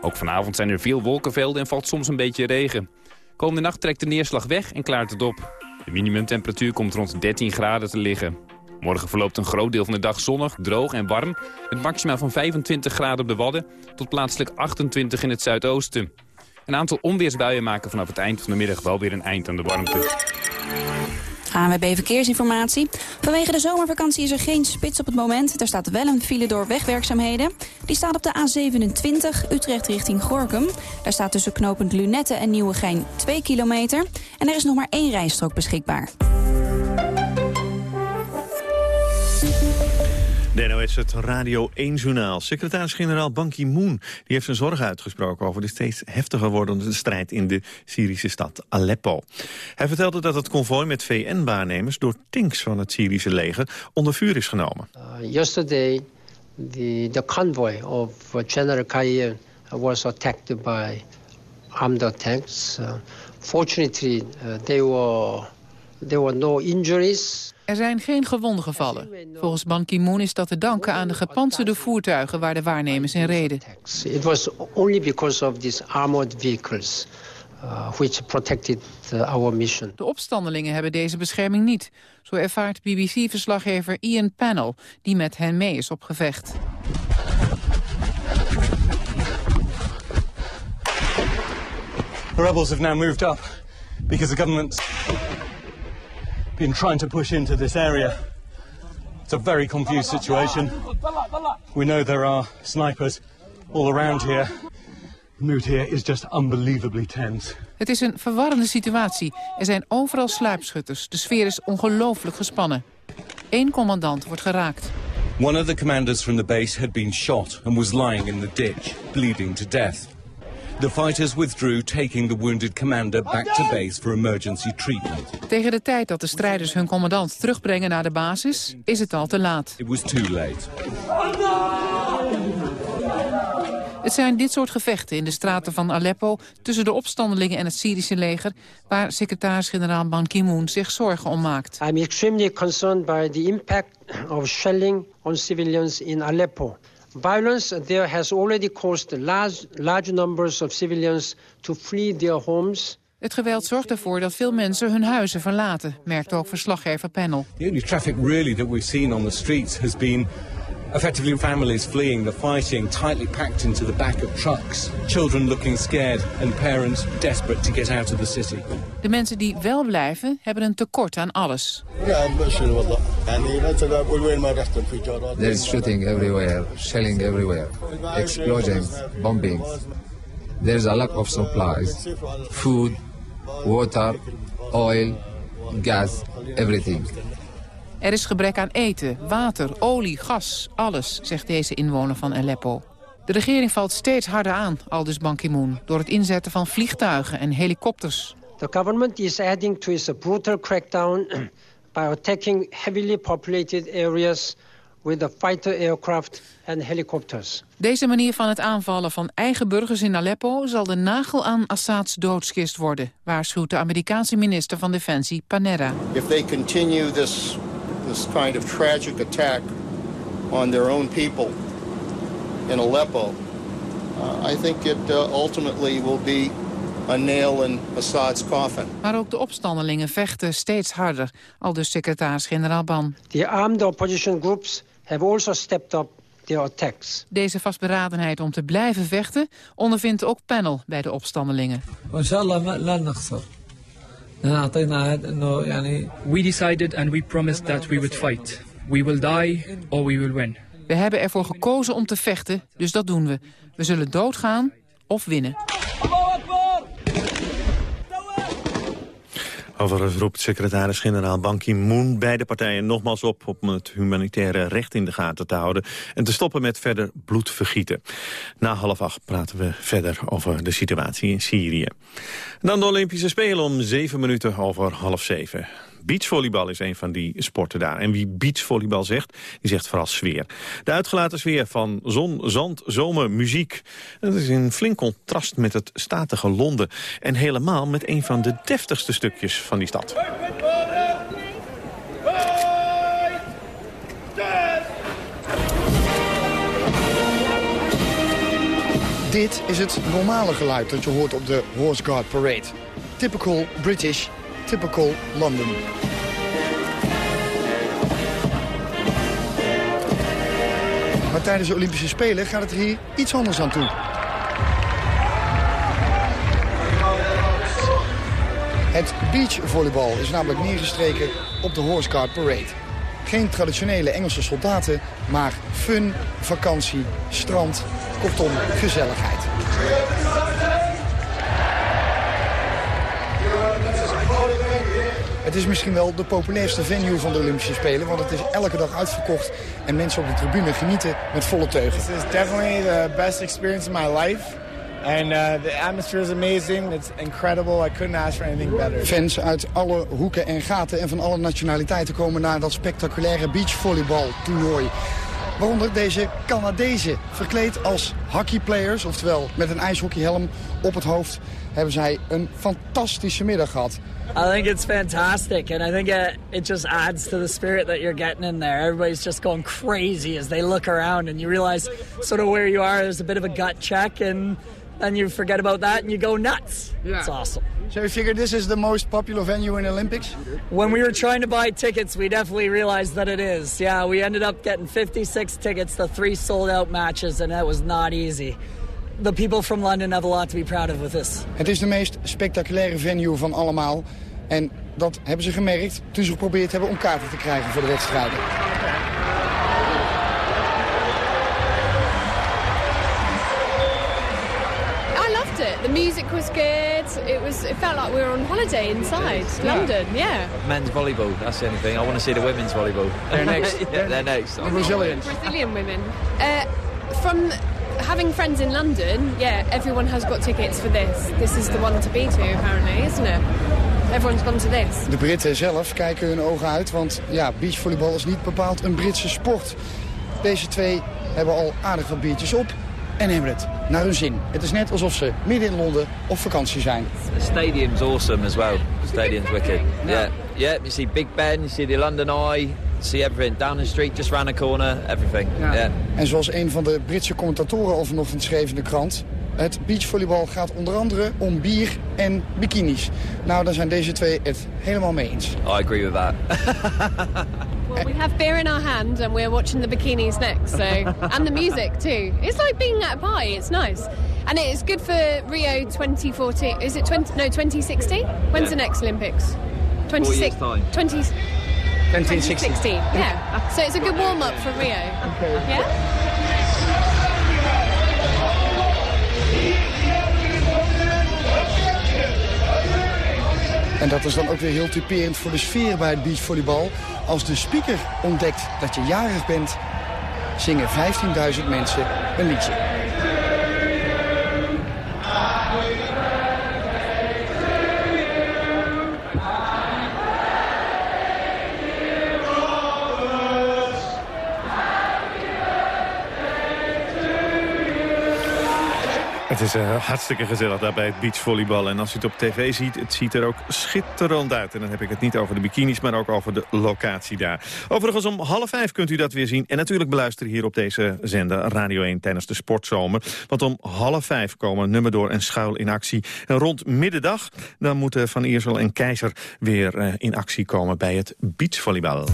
Speaker 22: Ook vanavond zijn er veel wolkenvelden en valt soms een beetje regen. Komende nacht trekt de neerslag weg en klaart het op. De minimumtemperatuur komt rond 13 graden te liggen. Morgen verloopt een groot deel van de dag zonnig, droog en warm... met maximaal van 25 graden op de Wadden tot plaatselijk 28 in het zuidoosten. Een aantal onweersbuien maken vanaf het eind van de middag wel weer een eind aan de warmte.
Speaker 23: ANWB Verkeersinformatie. Vanwege de zomervakantie is er geen spits op het moment. Er staat wel een file door wegwerkzaamheden. Die staat op de A27 Utrecht richting Gorkum. Daar staat tussen knooppunt Lunette en Nieuwegein 2 kilometer. En er is nog maar één rijstrook beschikbaar.
Speaker 3: De NOS, het Radio 1-journaal. Secretaris-generaal Ban Ki-moon heeft zijn zorgen uitgesproken... over de steeds heftiger wordende strijd in de Syrische stad Aleppo. Hij vertelde dat het konvooi met VN-waarnemers... door tanks van het Syrische leger onder vuur is genomen.
Speaker 4: Uh, yesterday, the, the convoy of General Kair was attacked by armed attacks. Uh, fortunately, uh, there were there were no injuries.
Speaker 24: Er zijn geen gewonden gevallen. Volgens Ban Ki-moon is dat te danken aan de gepantserde voertuigen waar de waarnemers in reden.
Speaker 4: It was only because of these armored vehicles uh, which protected uh, our mission.
Speaker 24: De opstandelingen hebben deze bescherming niet. Zo ervaart BBC-verslaggever Ian Panel, die met hen mee is op gevecht.
Speaker 25: The rebels have now moved up because the government's been trying to push into this area. It's a very confused situation. We know there are snipers all around here. The mood here is just unbelievably tense.
Speaker 24: Het is een verwarrende situatie. Er zijn overal sluipschutters. De sfeer is ongelooflijk gespannen. Eén commandant wordt geraakt.
Speaker 25: One of the commanders from the base had been shot and was lying in the ditch, bleeding to death. The fighters withdrew, taking the wounded commander back to base for emergency treatment.
Speaker 24: Tegen de tijd dat de strijders hun commandant terugbrengen naar de basis, is het al te laat.
Speaker 25: It was too late.
Speaker 24: Het zijn dit soort gevechten in de straten van Aleppo... tussen de opstandelingen en het Syrische leger... waar secretaris-generaal Ban Ki-moon zich zorgen om maakt.
Speaker 4: I'm extremely concerned by the impact of shelling on civilians in Aleppo. Violence there has already caused large, large numbers of civilians to flee their homes.
Speaker 24: Het geweld zorgt ervoor dat veel mensen hun huizen verlaten, merkt ook verslaggever Panel.
Speaker 25: The only traffic really that we've seen on the streets has been effectively families fleeing the fighting, tightly packed into the back of trucks, children looking scared and parents desperate to get out of the city.
Speaker 24: De mensen die wel blijven, hebben een tekort aan alles.
Speaker 26: There's shooting everywhere, shelling everywhere, explosions, bombings. There's a lack of supplies, food, water, oil, gas, everything.
Speaker 24: Er is gebrek aan eten, water, olie, gas, alles, zegt deze inwoner van Aleppo. De regering valt steeds harder aan, aldus Ban Ki-moon... door het inzetten van vliegtuigen en helikopters.
Speaker 4: The government is adding to its brutal crackdown by attacking heavily populated areas with the fighter aircraft and helicopters.
Speaker 24: Deze manier van het aanvallen van eigen burgers in Aleppo... zal de nagel aan Assads doodskist worden... waarschuwt de Amerikaanse minister van Defensie Panetta.
Speaker 27: If they continue this, this kind of tragic attack on their own people in Aleppo... Uh, I think it uh, ultimately will be a nail in Assad's coffin.
Speaker 24: Maar ook de opstandelingen vechten steeds harder, al dus secretaris-generaal Ban.
Speaker 4: The armed opposition groups have also stepped up their attacks.
Speaker 24: Deze vastberadenheid om te blijven vechten ondervindt ook panel bij de opstandelingen.
Speaker 28: We decided and we promised that we would fight. We will die or we will win.
Speaker 24: We hebben ervoor gekozen om te vechten, dus dat doen we. We zullen doodgaan of winnen.
Speaker 3: Overigens roept secretaris-generaal Ban Ki-moon beide partijen nogmaals op om het humanitaire recht in de gaten te houden en te stoppen met verder bloedvergieten. Na half acht praten we verder over de situatie in Syrië. Dan de Olympische Spelen om zeven minuten over half zeven. Beachvolleybal is een van die sporten daar. En wie beachvolleybal zegt, die zegt vooral sfeer. De uitgelaten sfeer van zon, zand, zomer, muziek. Dat is in flink contrast met het statige Londen. En helemaal met een van de deftigste stukjes van die stad.
Speaker 29: Dit is het normale geluid dat je hoort op de Horse Guard Parade. Typical British, typical London. Maar tijdens de Olympische Spelen gaat het er hier iets anders aan toe. Het beachvolleybal is namelijk neergestreken op de Horse Guard Parade. Geen traditionele Engelse soldaten, maar fun, vakantie, strand, kortom gezelligheid. Het is misschien wel de populairste venue van de Olympische Spelen... want het is elke dag uitverkocht en mensen op de tribune genieten met volle teugen.
Speaker 30: This is definitely the best experience of my life. And uh, the atmosphere is amazing. It's incredible. I couldn't ask for anything better.
Speaker 29: Fans uit alle hoeken en gaten en van alle nationaliteiten komen naar dat spectaculaire beachvolleybaltoernooi. Waaronder deze Canadezen, verkleed als hockeyplayers, oftewel met een ijshockeyhelm op het hoofd, hebben zij een fantastische middag gehad.
Speaker 31: I think it's fantastic, and I think it, it just adds to the spirit that you're getting in there. Everybody's just going crazy as they look around, and you realize sort of where you are. There's a bit of a gut check, and then you forget about that, and you go nuts. Yeah. It's awesome.
Speaker 29: So you figure this is the most popular venue in the Olympics?
Speaker 31: When we were trying to buy tickets, we definitely realized that it is. Yeah, we ended up getting 56 tickets to three sold out matches, and that was not easy. The people from London have a lot to be proud of with this.
Speaker 29: Het is de meest spectaculaire venue van allemaal. En dat hebben ze gemerkt toen ze geprobeerd hebben om kaarten te krijgen voor de wedstrijden.
Speaker 32: I loved it. The music was good. It was. It felt like we were on holiday inside London. Yeah.
Speaker 33: Men's volleyball, that's the only thing. I want to see the women's volleyball.
Speaker 29: They're next.
Speaker 33: yeah, they're next.
Speaker 29: The Brazilians.
Speaker 32: Brazilian women. Uh, from having friends in London, yeah, everyone has got tickets for this. This is the one to be to, apparently, isn't it? Everyone's gone to this.
Speaker 29: De Britten zelf kijken hun ogen uit, want ja, beachvolleybal is niet bepaald een Britse sport. Deze twee hebben al aardig wat biertjes op en hebben het naar hun zin. Het is net alsof ze midden in Londen op vakantie zijn.
Speaker 33: The stadium's awesome as well. The stadium's wicked. Yeah, yeah. You see Big Ben, you see the London Eye, see everything. Down the street, just round the corner, everything. Yeah.
Speaker 29: En zoals een van de Britse commentatoren al vanochtend schreef in de krant... het beachvolleybal gaat onder andere om bier en bikinis. Nou, daar zijn deze twee het helemaal mee eens.
Speaker 33: I agree with that.
Speaker 32: Well, we have beer in our hand and we're watching the bikinis next, so and the music too. It's like being at a party. It's nice, and it's good for Rio 2014. Is it 20? No, 2016. When's the next Olympics? 26. 20. 2016. Yeah. So it's a good warm up for Rio. Yeah.
Speaker 29: En dat is dan ook weer heel typerend voor de sfeer bij het beachvolleybal. Als de speaker ontdekt dat je jarig bent, zingen 15.000 mensen een liedje.
Speaker 3: Het is eh, hartstikke gezellig daar bij het beachvolleybal. En als je het op tv ziet, het ziet er ook schitterend uit. En dan heb ik het niet over de bikinis, maar ook over de locatie daar. Overigens om half vijf kunt u dat weer zien. En natuurlijk beluisteren hier op deze zender Radio 1 tijdens de sportzomer. Want om half vijf komen nummer door en schuil in actie. En rond middendag dan moeten Van Iersel en Keizer weer eh, in actie komen bij het beachvolleybal.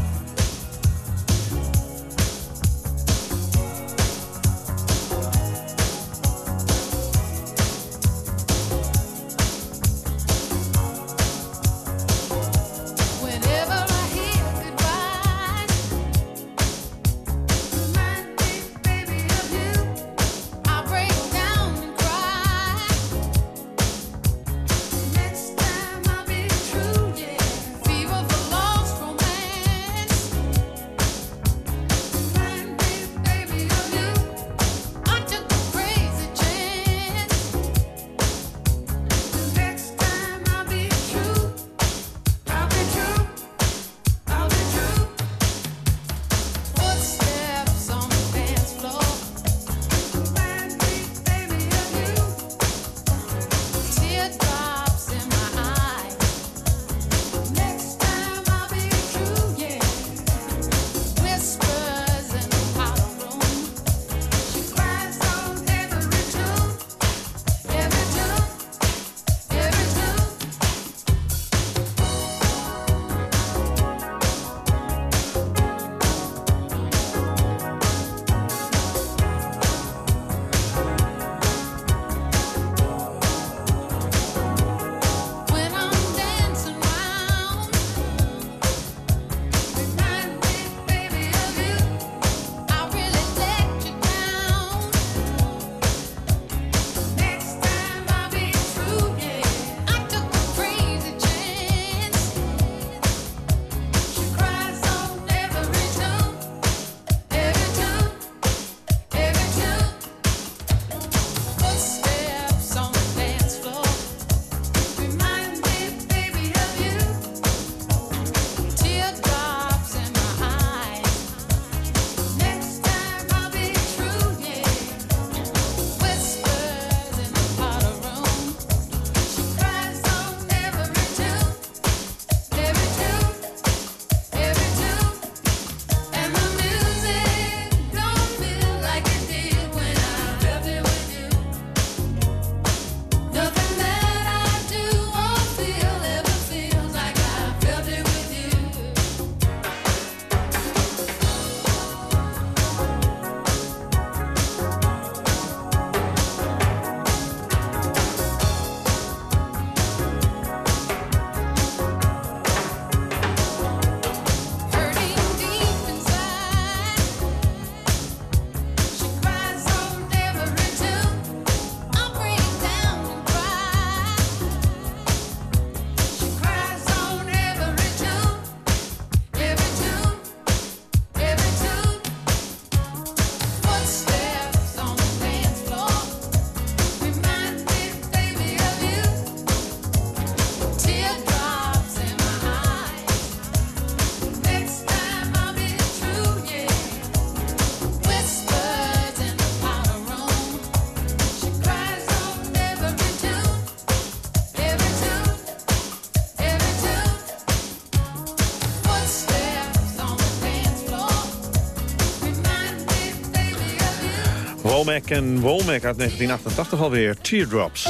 Speaker 3: Womack en Womack uit 1988 alweer. Teardrops.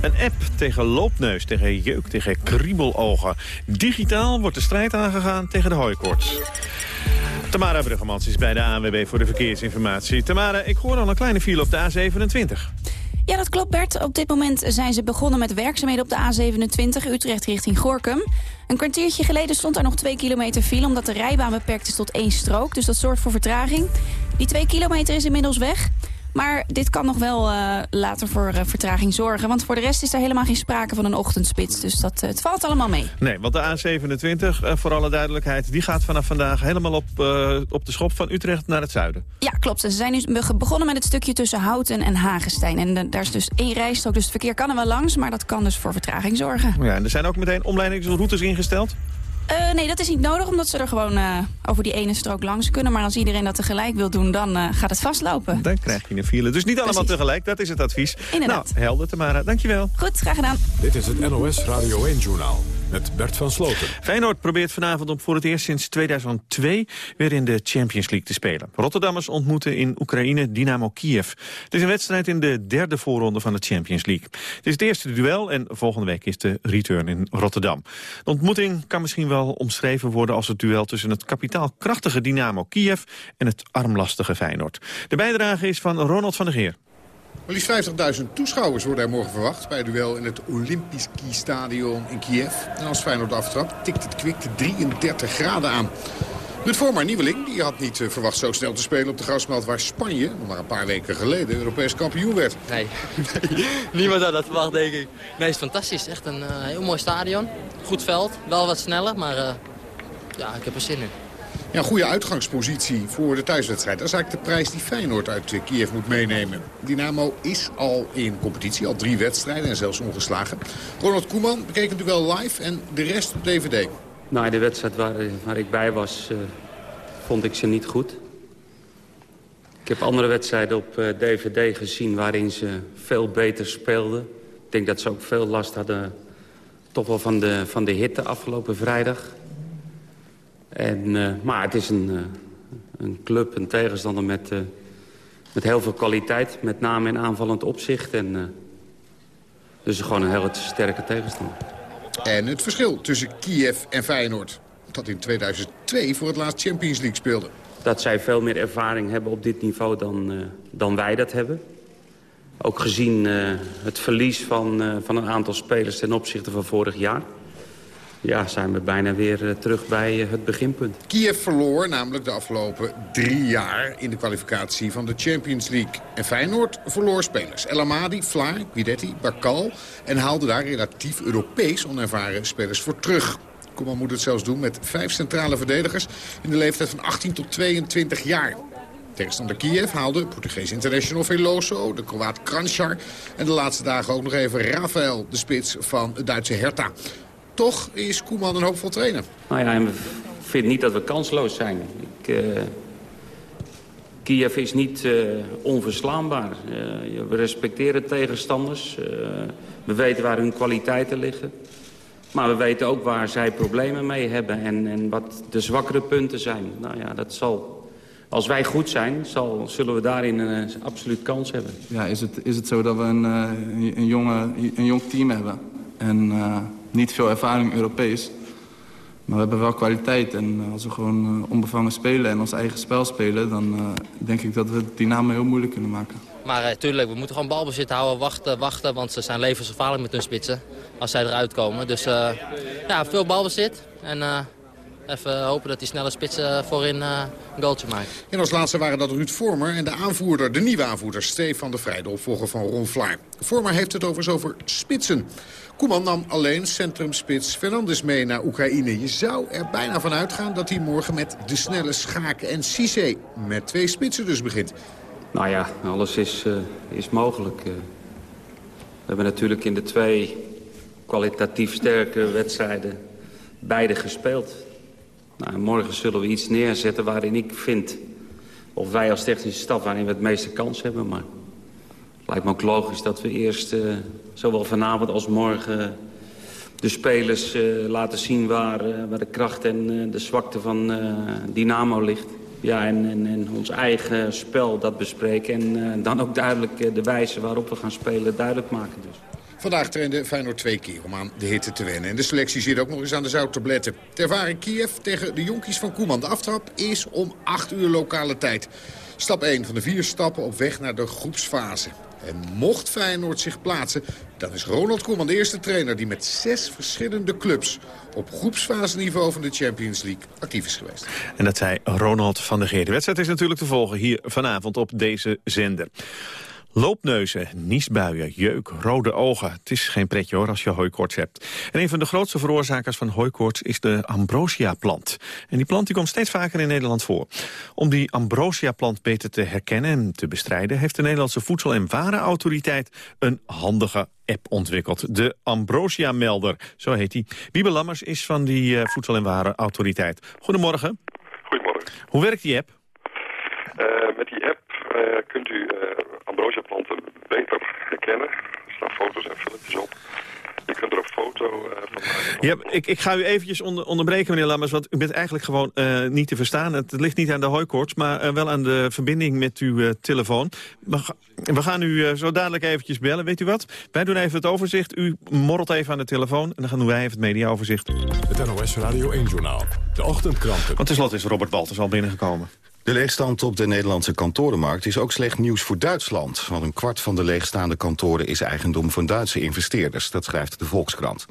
Speaker 3: Een app tegen loopneus, tegen jeuk, tegen kriebelogen. Digitaal wordt de strijd aangegaan tegen de hooikoorts. Tamara Bruggemans is bij de ANWB voor de verkeersinformatie. Tamara, ik hoor al een kleine file op de A27.
Speaker 23: Ja, dat klopt Bert. Op dit moment zijn ze begonnen met werkzaamheden op de A27 Utrecht richting Gorkum. Een kwartiertje geleden stond er nog twee kilometer file... omdat de rijbaan beperkt is tot één strook, dus dat zorgt voor vertraging. Die twee kilometer is inmiddels weg. Maar dit kan nog wel uh, later voor uh, vertraging zorgen. Want voor de rest is er helemaal geen sprake van een ochtendspits. Dus dat, uh, het valt allemaal mee.
Speaker 3: Nee, want de A27, voor alle duidelijkheid... die gaat vanaf vandaag helemaal op, op de schop van Utrecht naar het zuiden.
Speaker 23: Ja, klopt. En ze zijn nu begonnen met het stukje tussen Houten en Hagestein. En daar is dus één rijstrook, dus het verkeer kan er wel langs... maar dat kan dus voor vertraging zorgen.
Speaker 3: Ja, en er zijn ook meteen omleidingsroutes ingesteld?
Speaker 23: Uh, nee, dat is niet nodig, omdat ze er gewoon uh, over die ene strook langs kunnen. Maar als iedereen dat tegelijk wil doen, dan uh, gaat het vastlopen.
Speaker 3: Dan krijg je een file. Dus niet allemaal Precies. tegelijk, dat is het advies.
Speaker 23: Inderdaad.
Speaker 3: Nou, helder, Tamara. Dankjewel.
Speaker 23: Goed, graag gedaan.
Speaker 2: Dit is het NOS Radio 1-journaal met Bert van Sloten.
Speaker 3: Feyenoord probeert vanavond om voor het eerst sinds 2002 weer in de Champions League te spelen. Rotterdammers ontmoeten in Oekraïne Dynamo Kiev. Het is een wedstrijd in de derde voorronde van de Champions League. Het is het eerste duel en volgende week is de return in Rotterdam. De ontmoeting kan misschien wel omschreven worden als het duel tussen het kapitaalkrachtige Dynamo Kiev en het armlastige Feyenoord. De bijdrage is van Ronald van der Geer.
Speaker 34: Maar liefst 50.000 toeschouwers worden er morgen verwacht... bij het duel in het Olympisch Stadion in Kiev. En als Feyenoord aftrapt, tikt het kwik de 33 graden aan. Ruud Vormer, nieuweling, die had niet eh, verwacht zo snel te spelen op de grasveld waar Spanje, maar een paar weken geleden, Europees kampioen werd.
Speaker 35: Nee, niemand had dat verwacht, denk ik. Nee, het is fantastisch. Echt een uh, heel mooi stadion. Goed veld, wel wat sneller, maar uh, ja, ik heb er zin in.
Speaker 34: Ja, een goede uitgangspositie voor de thuiswedstrijd. Dat is eigenlijk de prijs die Feyenoord uit Kiev moet meenemen. Dynamo is al in competitie, al drie wedstrijden en zelfs ongeslagen. Ronald Koeman bekeek het wel live en de rest op DVD.
Speaker 36: Nou, de wedstrijd waar, waar ik bij was, uh, vond ik ze niet goed. Ik heb andere wedstrijden op DVD gezien waarin ze veel beter speelden. Ik denk dat ze ook veel last hadden toch wel van de, van de hitte afgelopen vrijdag. En, uh, maar het is een, uh, een club, een tegenstander met, uh, met heel veel kwaliteit. Met name in aanvallend opzicht. En, dus gewoon een hele sterke tegenstander.
Speaker 34: En het verschil tussen Kiev en Feyenoord. Dat in 2002 voor het laatst Champions League speelde.
Speaker 36: Dat zij veel meer ervaring hebben op dit niveau dan, dan wij dat hebben. Ook gezien het verlies van, van een aantal spelers ten opzichte van vorig jaar ja, zijn we bijna weer uh, terug bij uh, het beginpunt.
Speaker 34: Kiev verloor namelijk de afgelopen drie jaar in de kwalificatie van de Champions League. En Feyenoord verloor spelers. El Amadi, Vlaar, Guidetti, Bakal. En haalde daar relatief Europees onervaren spelers voor terug. Koeman moet het zelfs doen met vijf centrale verdedigers in de leeftijd van 18 tot 22 jaar. Tegenstander Kiev haalde Portugees international Veloso, de Kroaat Kranjčar... en de laatste dagen ook nog even Rafael, de spits van het Duitse Hertha. Toch is Koeman een hoopvol trainer.
Speaker 36: Nou ja, ik vind niet dat we kansloos zijn. Ik, uh, Kiev is niet uh, onverslaanbaar. Uh, we respecteren tegenstanders. we weten waar hun kwaliteiten liggen. Maar we weten ook waar zij problemen mee hebben en, en wat de zwakkere punten zijn. Nou ja, dat zal... Als wij goed zijn, zal, zullen we daarin een absoluut kans hebben.
Speaker 37: Ja, is het, is het zo dat we een, een, jonge, een jong team hebben? En niet veel ervaring Europees. Maar we hebben wel kwaliteit. En als we gewoon uh, onbevangen spelen en ons eigen spel spelen... dan uh, denk ik dat we het Dynamo heel moeilijk kunnen maken.
Speaker 35: Maar uh, tuurlijk, we moeten gewoon balbezit houden, wachten, wachten. Want ze zijn levensgevaarlijk met hun spitsen als zij eruit komen. Dus ja, veel balbezit. En even hopen dat die snelle spitsen voorin een goaltje maken.
Speaker 34: En als laatste waren dat Ruud Vormer en de aanvoerder, de nieuwe aanvoerder... Stefan de Vrij, de opvolger van Ron Vlaar. Vormer heeft het overigens over spitsen. Koeman nam alleen centrumspits Fernandes mee naar Oekraïne. Je zou er bijna van uitgaan dat hij morgen met de snelle Schaken en Cisse... met twee spitsen dus begint.
Speaker 36: Nou ja, alles is, uh, is mogelijk. Uh, we hebben natuurlijk in de twee kwalitatief sterke wedstrijden beide gespeeld. Nou, morgen zullen we iets neerzetten waarin ik vind... of wij als technische staf waarin we het meeste kans hebben... maar lijkt me ook logisch dat we eerst, uh, zowel vanavond als morgen... de spelers uh, laten zien waar, uh, waar de kracht en de zwakte van Dynamo ligt. ja, en, en, en ons eigen spel dat bespreken. En eh, dan ook duidelijk eh, de wijze waarop we gaan spelen duidelijk maken dus.
Speaker 34: Vandaag trainde Feyenoord twee keer om aan de hitte te wennen. En de selectie zit ook nog eens aan de zouttabletten. Ter ervaring Kiev tegen de jonkies van Koeman. De aftrap is om 8 uur lokale tijd. Stap 1 van de vier stappen op weg naar de groepsfase. En mocht Feyenoord zich plaatsen, dan is Ronald Koeman de eerste trainer... die met zes verschillende clubs op groepsfase-niveau van de Champions League actief is geweest.
Speaker 3: En dat zei Ronald van der Geer. De wedstrijd is natuurlijk te volgen hier vanavond op deze zender. Loopneuzen, niesbuien, jeuk, rode ogen. Het is geen pretje hoor als je hooikoorts hebt. En een van de grootste veroorzakers van hooikoorts is de ambrosia-plant. En die plant die komt steeds vaker in Nederland voor. Om die ambrosia-plant beter te herkennen en te bestrijden... heeft de Nederlandse Voedsel- en Warenautoriteit een handige app ontwikkeld. De Ambrosia-melder, zo heet die. Wiebe Lammers is van die uh, Voedsel- en Warenautoriteit. Goedemorgen.
Speaker 38: Goedemorgen.
Speaker 3: Hoe werkt die app?
Speaker 38: Uh, met die app uh, kunt u ambrosia-planten beter herkennen. Er staan foto's en filmpjes op. Je kunt er een foto uh, van maken.
Speaker 3: Ja, ik, ik ga u eventjes onder, onderbreken, meneer Lammers, want u bent eigenlijk gewoon uh, niet te verstaan. Het ligt niet aan de hooikoorts, maar uh, wel aan de verbinding met uw telefoon. We, ga, we gaan u zo dadelijk eventjes bellen. Weet u wat? Wij doen even het overzicht. U morrelt even aan de telefoon en dan gaan wij even het mediaoverzicht.
Speaker 2: Het NOS Radio 1-journaal. De ochtendkranten.
Speaker 3: Want tenslotte is Robert Walters al binnengekomen.
Speaker 39: De leegstand op de Nederlandse kantorenmarkt is ook slecht nieuws voor Duitsland. Want een kwart van de leegstaande kantoren is eigendom van Duitse investeerders. Dat schrijft de Volkskrant.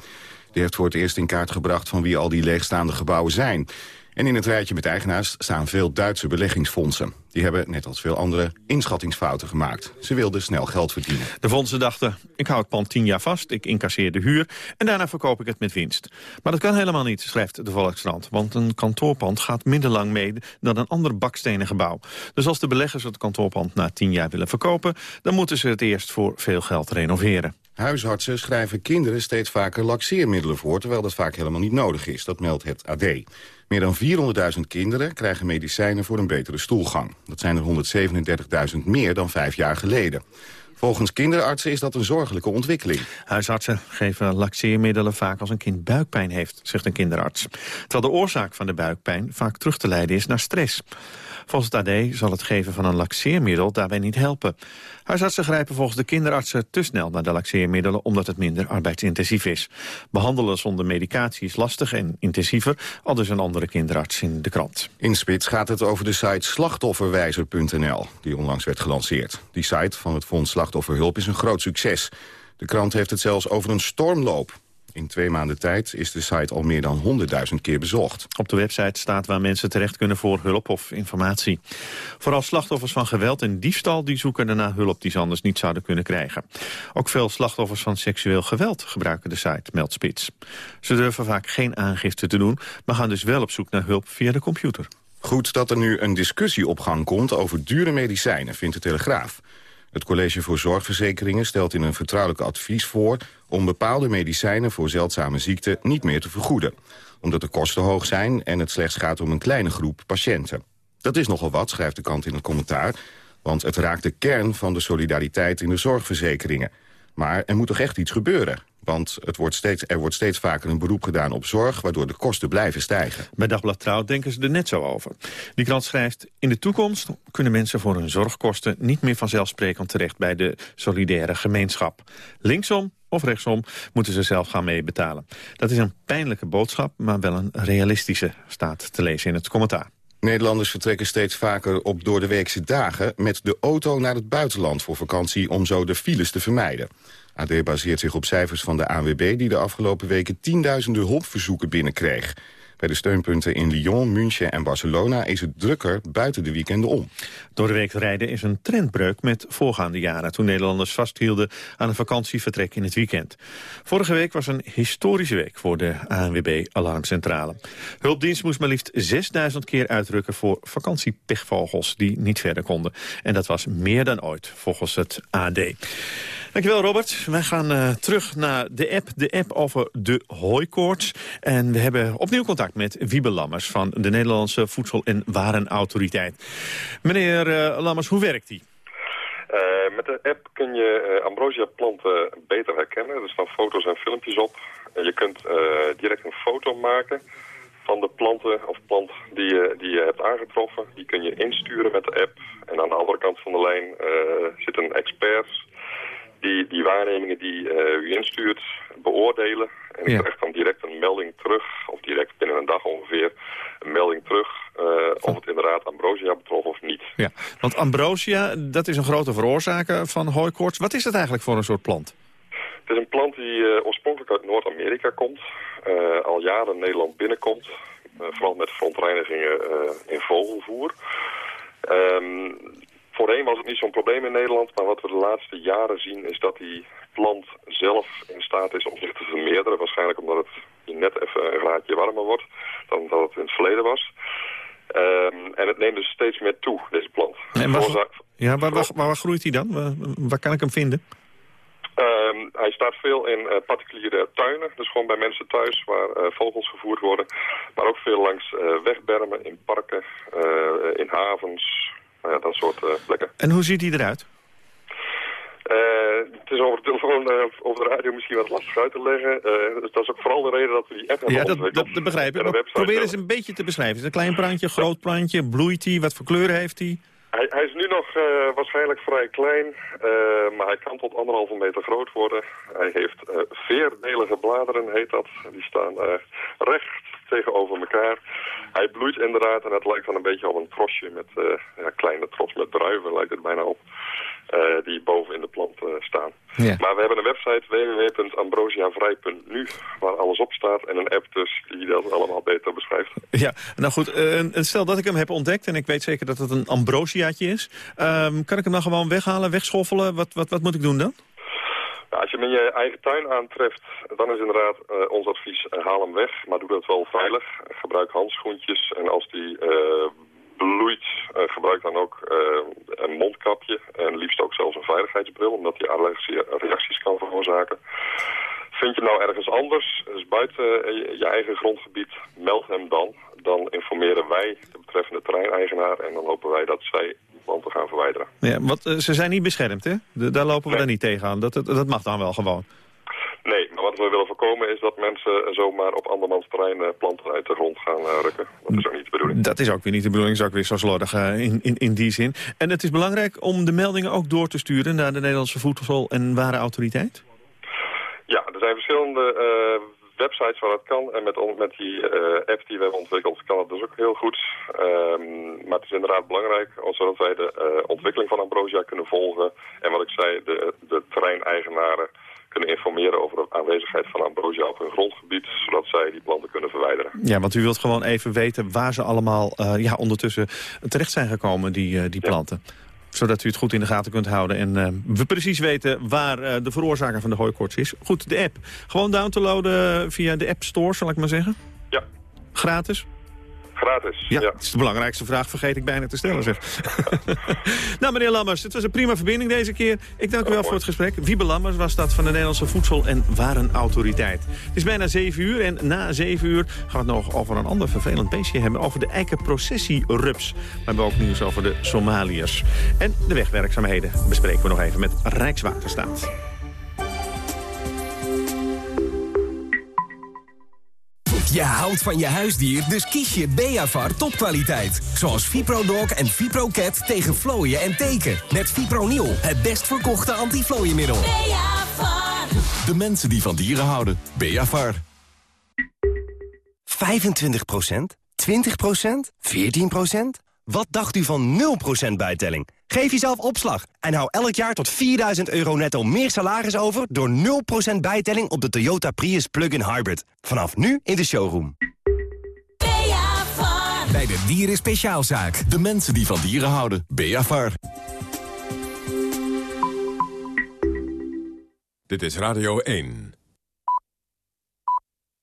Speaker 39: Die heeft voor het eerst in kaart gebracht van wie al die leegstaande gebouwen zijn. En in het rijtje met eigenaars staan veel Duitse beleggingsfondsen. Die hebben, net als veel andere, inschattingsfouten gemaakt. Ze wilden snel geld verdienen.
Speaker 3: De fondsen dachten, ik hou het pand tien jaar vast, ik incasseer de huur... en daarna verkoop ik het met winst. Maar dat kan helemaal niet, schrijft de Volkskrant. Want een kantoorpand gaat minder lang mee dan een ander bakstenen gebouw. Dus als de beleggers het kantoorpand na tien jaar willen verkopen... dan moeten ze het eerst voor veel geld renoveren.
Speaker 39: Huisartsen schrijven kinderen steeds vaker laxeermiddelen voor... terwijl dat vaak helemaal niet nodig is. Dat meldt het AD. Meer dan 400.000 kinderen krijgen medicijnen voor een betere stoelgang. Dat zijn er 137.000 meer dan vijf jaar geleden. Volgens kinderartsen is dat een zorgelijke ontwikkeling.
Speaker 3: Huisartsen geven laxeermiddelen vaak als een kind buikpijn heeft, zegt een kinderarts. Terwijl de oorzaak van de buikpijn vaak terug te leiden is naar stress. Volgens het AD zal het geven van een laxeermiddel daarbij niet helpen. Huisartsen grijpen volgens de kinderartsen te snel naar de laxeermiddelen... omdat het minder arbeidsintensief is. Behandelen zonder medicatie is lastig en intensiever... al dus een andere kinderarts in de krant.
Speaker 39: In Spits gaat het over de site slachtofferwijzer.nl... die onlangs werd gelanceerd. Die site van het Fonds Slachtofferhulp is een groot succes. De krant heeft het zelfs over een stormloop. In twee maanden tijd is de site al meer dan 100.000 keer bezocht.
Speaker 3: Op de website staat waar mensen terecht kunnen voor hulp of informatie. Vooral slachtoffers van geweld en diefstal die zoeken daarna hulp die ze anders niet zouden kunnen krijgen. Ook veel slachtoffers van seksueel geweld gebruiken de site, meldt Spits. Ze durven vaak geen aangifte te doen, maar gaan dus wel op zoek naar hulp via de computer.
Speaker 39: Goed dat er nu een discussie op gang komt over dure medicijnen, vindt de Telegraaf. Het College voor Zorgverzekeringen stelt in een vertrouwelijk advies voor... om bepaalde medicijnen voor zeldzame ziekten niet meer te vergoeden. Omdat de kosten hoog zijn en het slechts gaat om een kleine groep patiënten. Dat is nogal wat, schrijft de kant in het commentaar... want het raakt de kern van de solidariteit in de zorgverzekeringen. Maar er moet toch echt iets gebeuren? Want het wordt steeds, er wordt steeds vaker een beroep gedaan op zorg... waardoor de kosten blijven stijgen.
Speaker 3: Bij Dagblad Trouw denken ze er net zo over. Die krant schrijft... in de toekomst kunnen mensen voor hun zorgkosten... niet meer vanzelfsprekend terecht bij de solidaire gemeenschap. Linksom of rechtsom moeten ze zelf gaan mee betalen. Dat is een pijnlijke boodschap, maar wel een realistische... staat te lezen in het commentaar.
Speaker 39: Nederlanders vertrekken steeds vaker op doordeweekse dagen... met de auto naar het buitenland voor vakantie om zo de files te vermijden. AD baseert zich op cijfers van de ANWB... die de afgelopen weken tienduizenden hulpverzoeken binnenkreeg. Bij de steunpunten in Lyon, München en Barcelona is het drukker buiten de weekenden om.
Speaker 3: Door de week rijden is een trendbreuk met voorgaande jaren... toen Nederlanders vasthielden aan een vakantievertrek in het weekend. Vorige week was een historische week voor de ANWB-alarmcentrale. Hulpdienst moest maar liefst 6000 keer uitrukken voor vakantiepechvogels... die niet verder konden. En dat was meer dan ooit, volgens het AD. Dankjewel Robert. Wij gaan uh, terug naar de app, de app over de hooikoorts. En we hebben opnieuw contact met Wiebe Lammers van de Nederlandse Voedsel- en Warenautoriteit. Meneer uh, Lammers, hoe werkt die?
Speaker 38: Uh, met de app kun je ambrosia-planten beter herkennen. Er staan foto's en filmpjes op. En je kunt direct een foto maken van de planten of plant die je, die je hebt aangetroffen. Die kun je insturen met de app. En aan de andere kant van de lijn uh, zitten experts die die waarnemingen die uh, u instuurt beoordelen. En ik ja. krijg dan direct een melding terug, of direct binnen een dag ongeveer, een melding terug uh, of het inderdaad ambrosia betrof of niet.
Speaker 3: Ja, want ambrosia, dat is een grote veroorzaker van hooikoorts. Wat is het eigenlijk voor een soort plant?
Speaker 38: Het is een plant die uh, oorspronkelijk uit Noord-Amerika komt, al jaren Nederland binnenkomt. vooral met verontreinigingen in vogelvoer. Um, Voorheen was het niet zo'n probleem in Nederland, maar wat we de laatste jaren zien is dat die plant zelf in staat is om zich te vermeerderen. Waarschijnlijk omdat het net even een graadje warmer wordt dan dat het in het verleden was. Um, en het neemt dus steeds meer toe, deze plant.
Speaker 3: En waar, ja, waar, waar, waar, groeit hij dan? Waar, waar kan ik hem vinden?
Speaker 38: Um, hij staat veel in uh, particuliere tuinen, dus gewoon bij mensen thuis waar uh, vogels gevoerd worden. Maar ook veel langs uh, wegbermen, in parken, in havens, nou ja, dat soort plekken.
Speaker 3: En hoe ziet hij eruit?
Speaker 38: Uh, het is over de telefoon, uh, over de radio misschien wat lastig uit te leggen. Uh, dus dat is ook vooral de reden dat we die app hebben
Speaker 3: Ja, dat, dat, dat begrijp ik. Probeer eens een beetje te beschrijven. Is het een klein plantje, groot plantje, bloeit hij? Wat voor kleuren heeft hij?
Speaker 38: Hij, hij is nu nog waarschijnlijk vrij klein, maar hij kan tot anderhalve meter groot worden. Hij heeft veerdelige bladeren, heet dat. Die staan recht tegenover elkaar. Hij bloeit inderdaad en het lijkt dan een beetje op een trosje met uh, ja, kleine tros met druiven, lijkt het bijna op. Uh, die boven in de plant uh, staan. Ja. Maar we hebben een website www.ambrosiavrij.nu waar alles op staat en een app dus die dat allemaal beter beschrijft.
Speaker 3: Ja, nou goed, stel dat ik hem heb ontdekt en ik weet zeker dat het een ambrosiaatje is. Um, kan ik hem dan gewoon weghalen, wegschoffelen? Wat, wat, wat moet ik doen dan?
Speaker 38: Als je hem in je eigen tuin aantreft, dan is inderdaad uh, ons advies, uh, haal hem weg. Maar doe dat wel veilig. Gebruik handschoentjes en als die uh, bloeit, gebruik dan ook een mondkapje. En liefst ook zelfs een veiligheidsbril, omdat die allergische reacties kan veroorzaken. Vind je nou ergens anders, dus buiten je eigen grondgebied, meld hem dan. Dan informeren wij de betreffende terreineigenaar en dan hopen wij dat zij planten gaan verwijderen.
Speaker 3: Ja, want uh, ze zijn niet beschermd, hè? De, daar lopen we nee. dan niet tegenaan. Dat, dat, dat mag dan wel gewoon.
Speaker 38: Nee, maar wat we willen voorkomen is dat mensen zomaar op andermans terrein planten uit de grond gaan uh, rukken. Dat is ook niet de bedoeling.
Speaker 3: Dat is ook weer niet de bedoeling, is ook weer zo slordig in, in, in die zin. En het is belangrijk om de meldingen ook door te sturen naar de Nederlandse Voedsel- en Warenautoriteit?
Speaker 38: Ja, er zijn verschillende websites waar dat kan. En met, met die uh, app die we hebben ontwikkeld kan het dus ook heel goed. Um, maar het is inderdaad belangrijk, zodat wij de uh, ontwikkeling van Ambrosia kunnen volgen. En wat ik zei, de, de terreineigenaren kunnen informeren over de aanwezigheid van ambrosia op hun grondgebied, zodat zij die planten kunnen verwijderen.
Speaker 3: Ja, want u wilt gewoon even weten waar ze allemaal uh, ja, ondertussen terecht zijn gekomen, die, die planten. Ja zodat u het goed in de gaten kunt houden. En uh, we precies weten waar uh, de veroorzaker van de hooikoorts is. Goed, de app. Gewoon downloaden via de App Store, zal ik maar zeggen?
Speaker 38: Ja.
Speaker 3: Gratis?
Speaker 38: Gratis,
Speaker 3: ja. ja. Dat is de belangrijkste vraag, vergeet ik bijna te stellen, zeg. nou, meneer Lammers, het was een prima verbinding deze keer. Ik dank u wel voor het gesprek. Wiebe Lammers was dat van de Nederlandse Voedsel- en Warenautoriteit. Het is bijna 7 uur en na 7 uur gaan we het nog over een ander vervelend beestje hebben. Over de eikenprocessierups. Maar we hebben ook nieuws over de Somaliërs. En de wegwerkzaamheden bespreken we nog even met Rijkswaterstaat.
Speaker 40: Je houdt van je huisdier, dus kies je Beavar topkwaliteit. Zoals ViproDog en ViproCat tegen vlooien en teken. Met Fipronil, het best verkochte antiflooienmiddel.
Speaker 41: Beavar. De mensen die van dieren houden. Beavar.
Speaker 40: 25% 20% 14 Wat dacht u van 0% bijtelling? Geef jezelf opslag en hou elk jaar tot 4000 euro netto meer salaris over... door 0% bijtelling op de Toyota Prius Plug-in Hybrid. Vanaf nu in de showroom.
Speaker 41: Bij de Dieren Speciaalzaak. De mensen die van dieren houden. Beavar.
Speaker 2: Dit is Radio 1.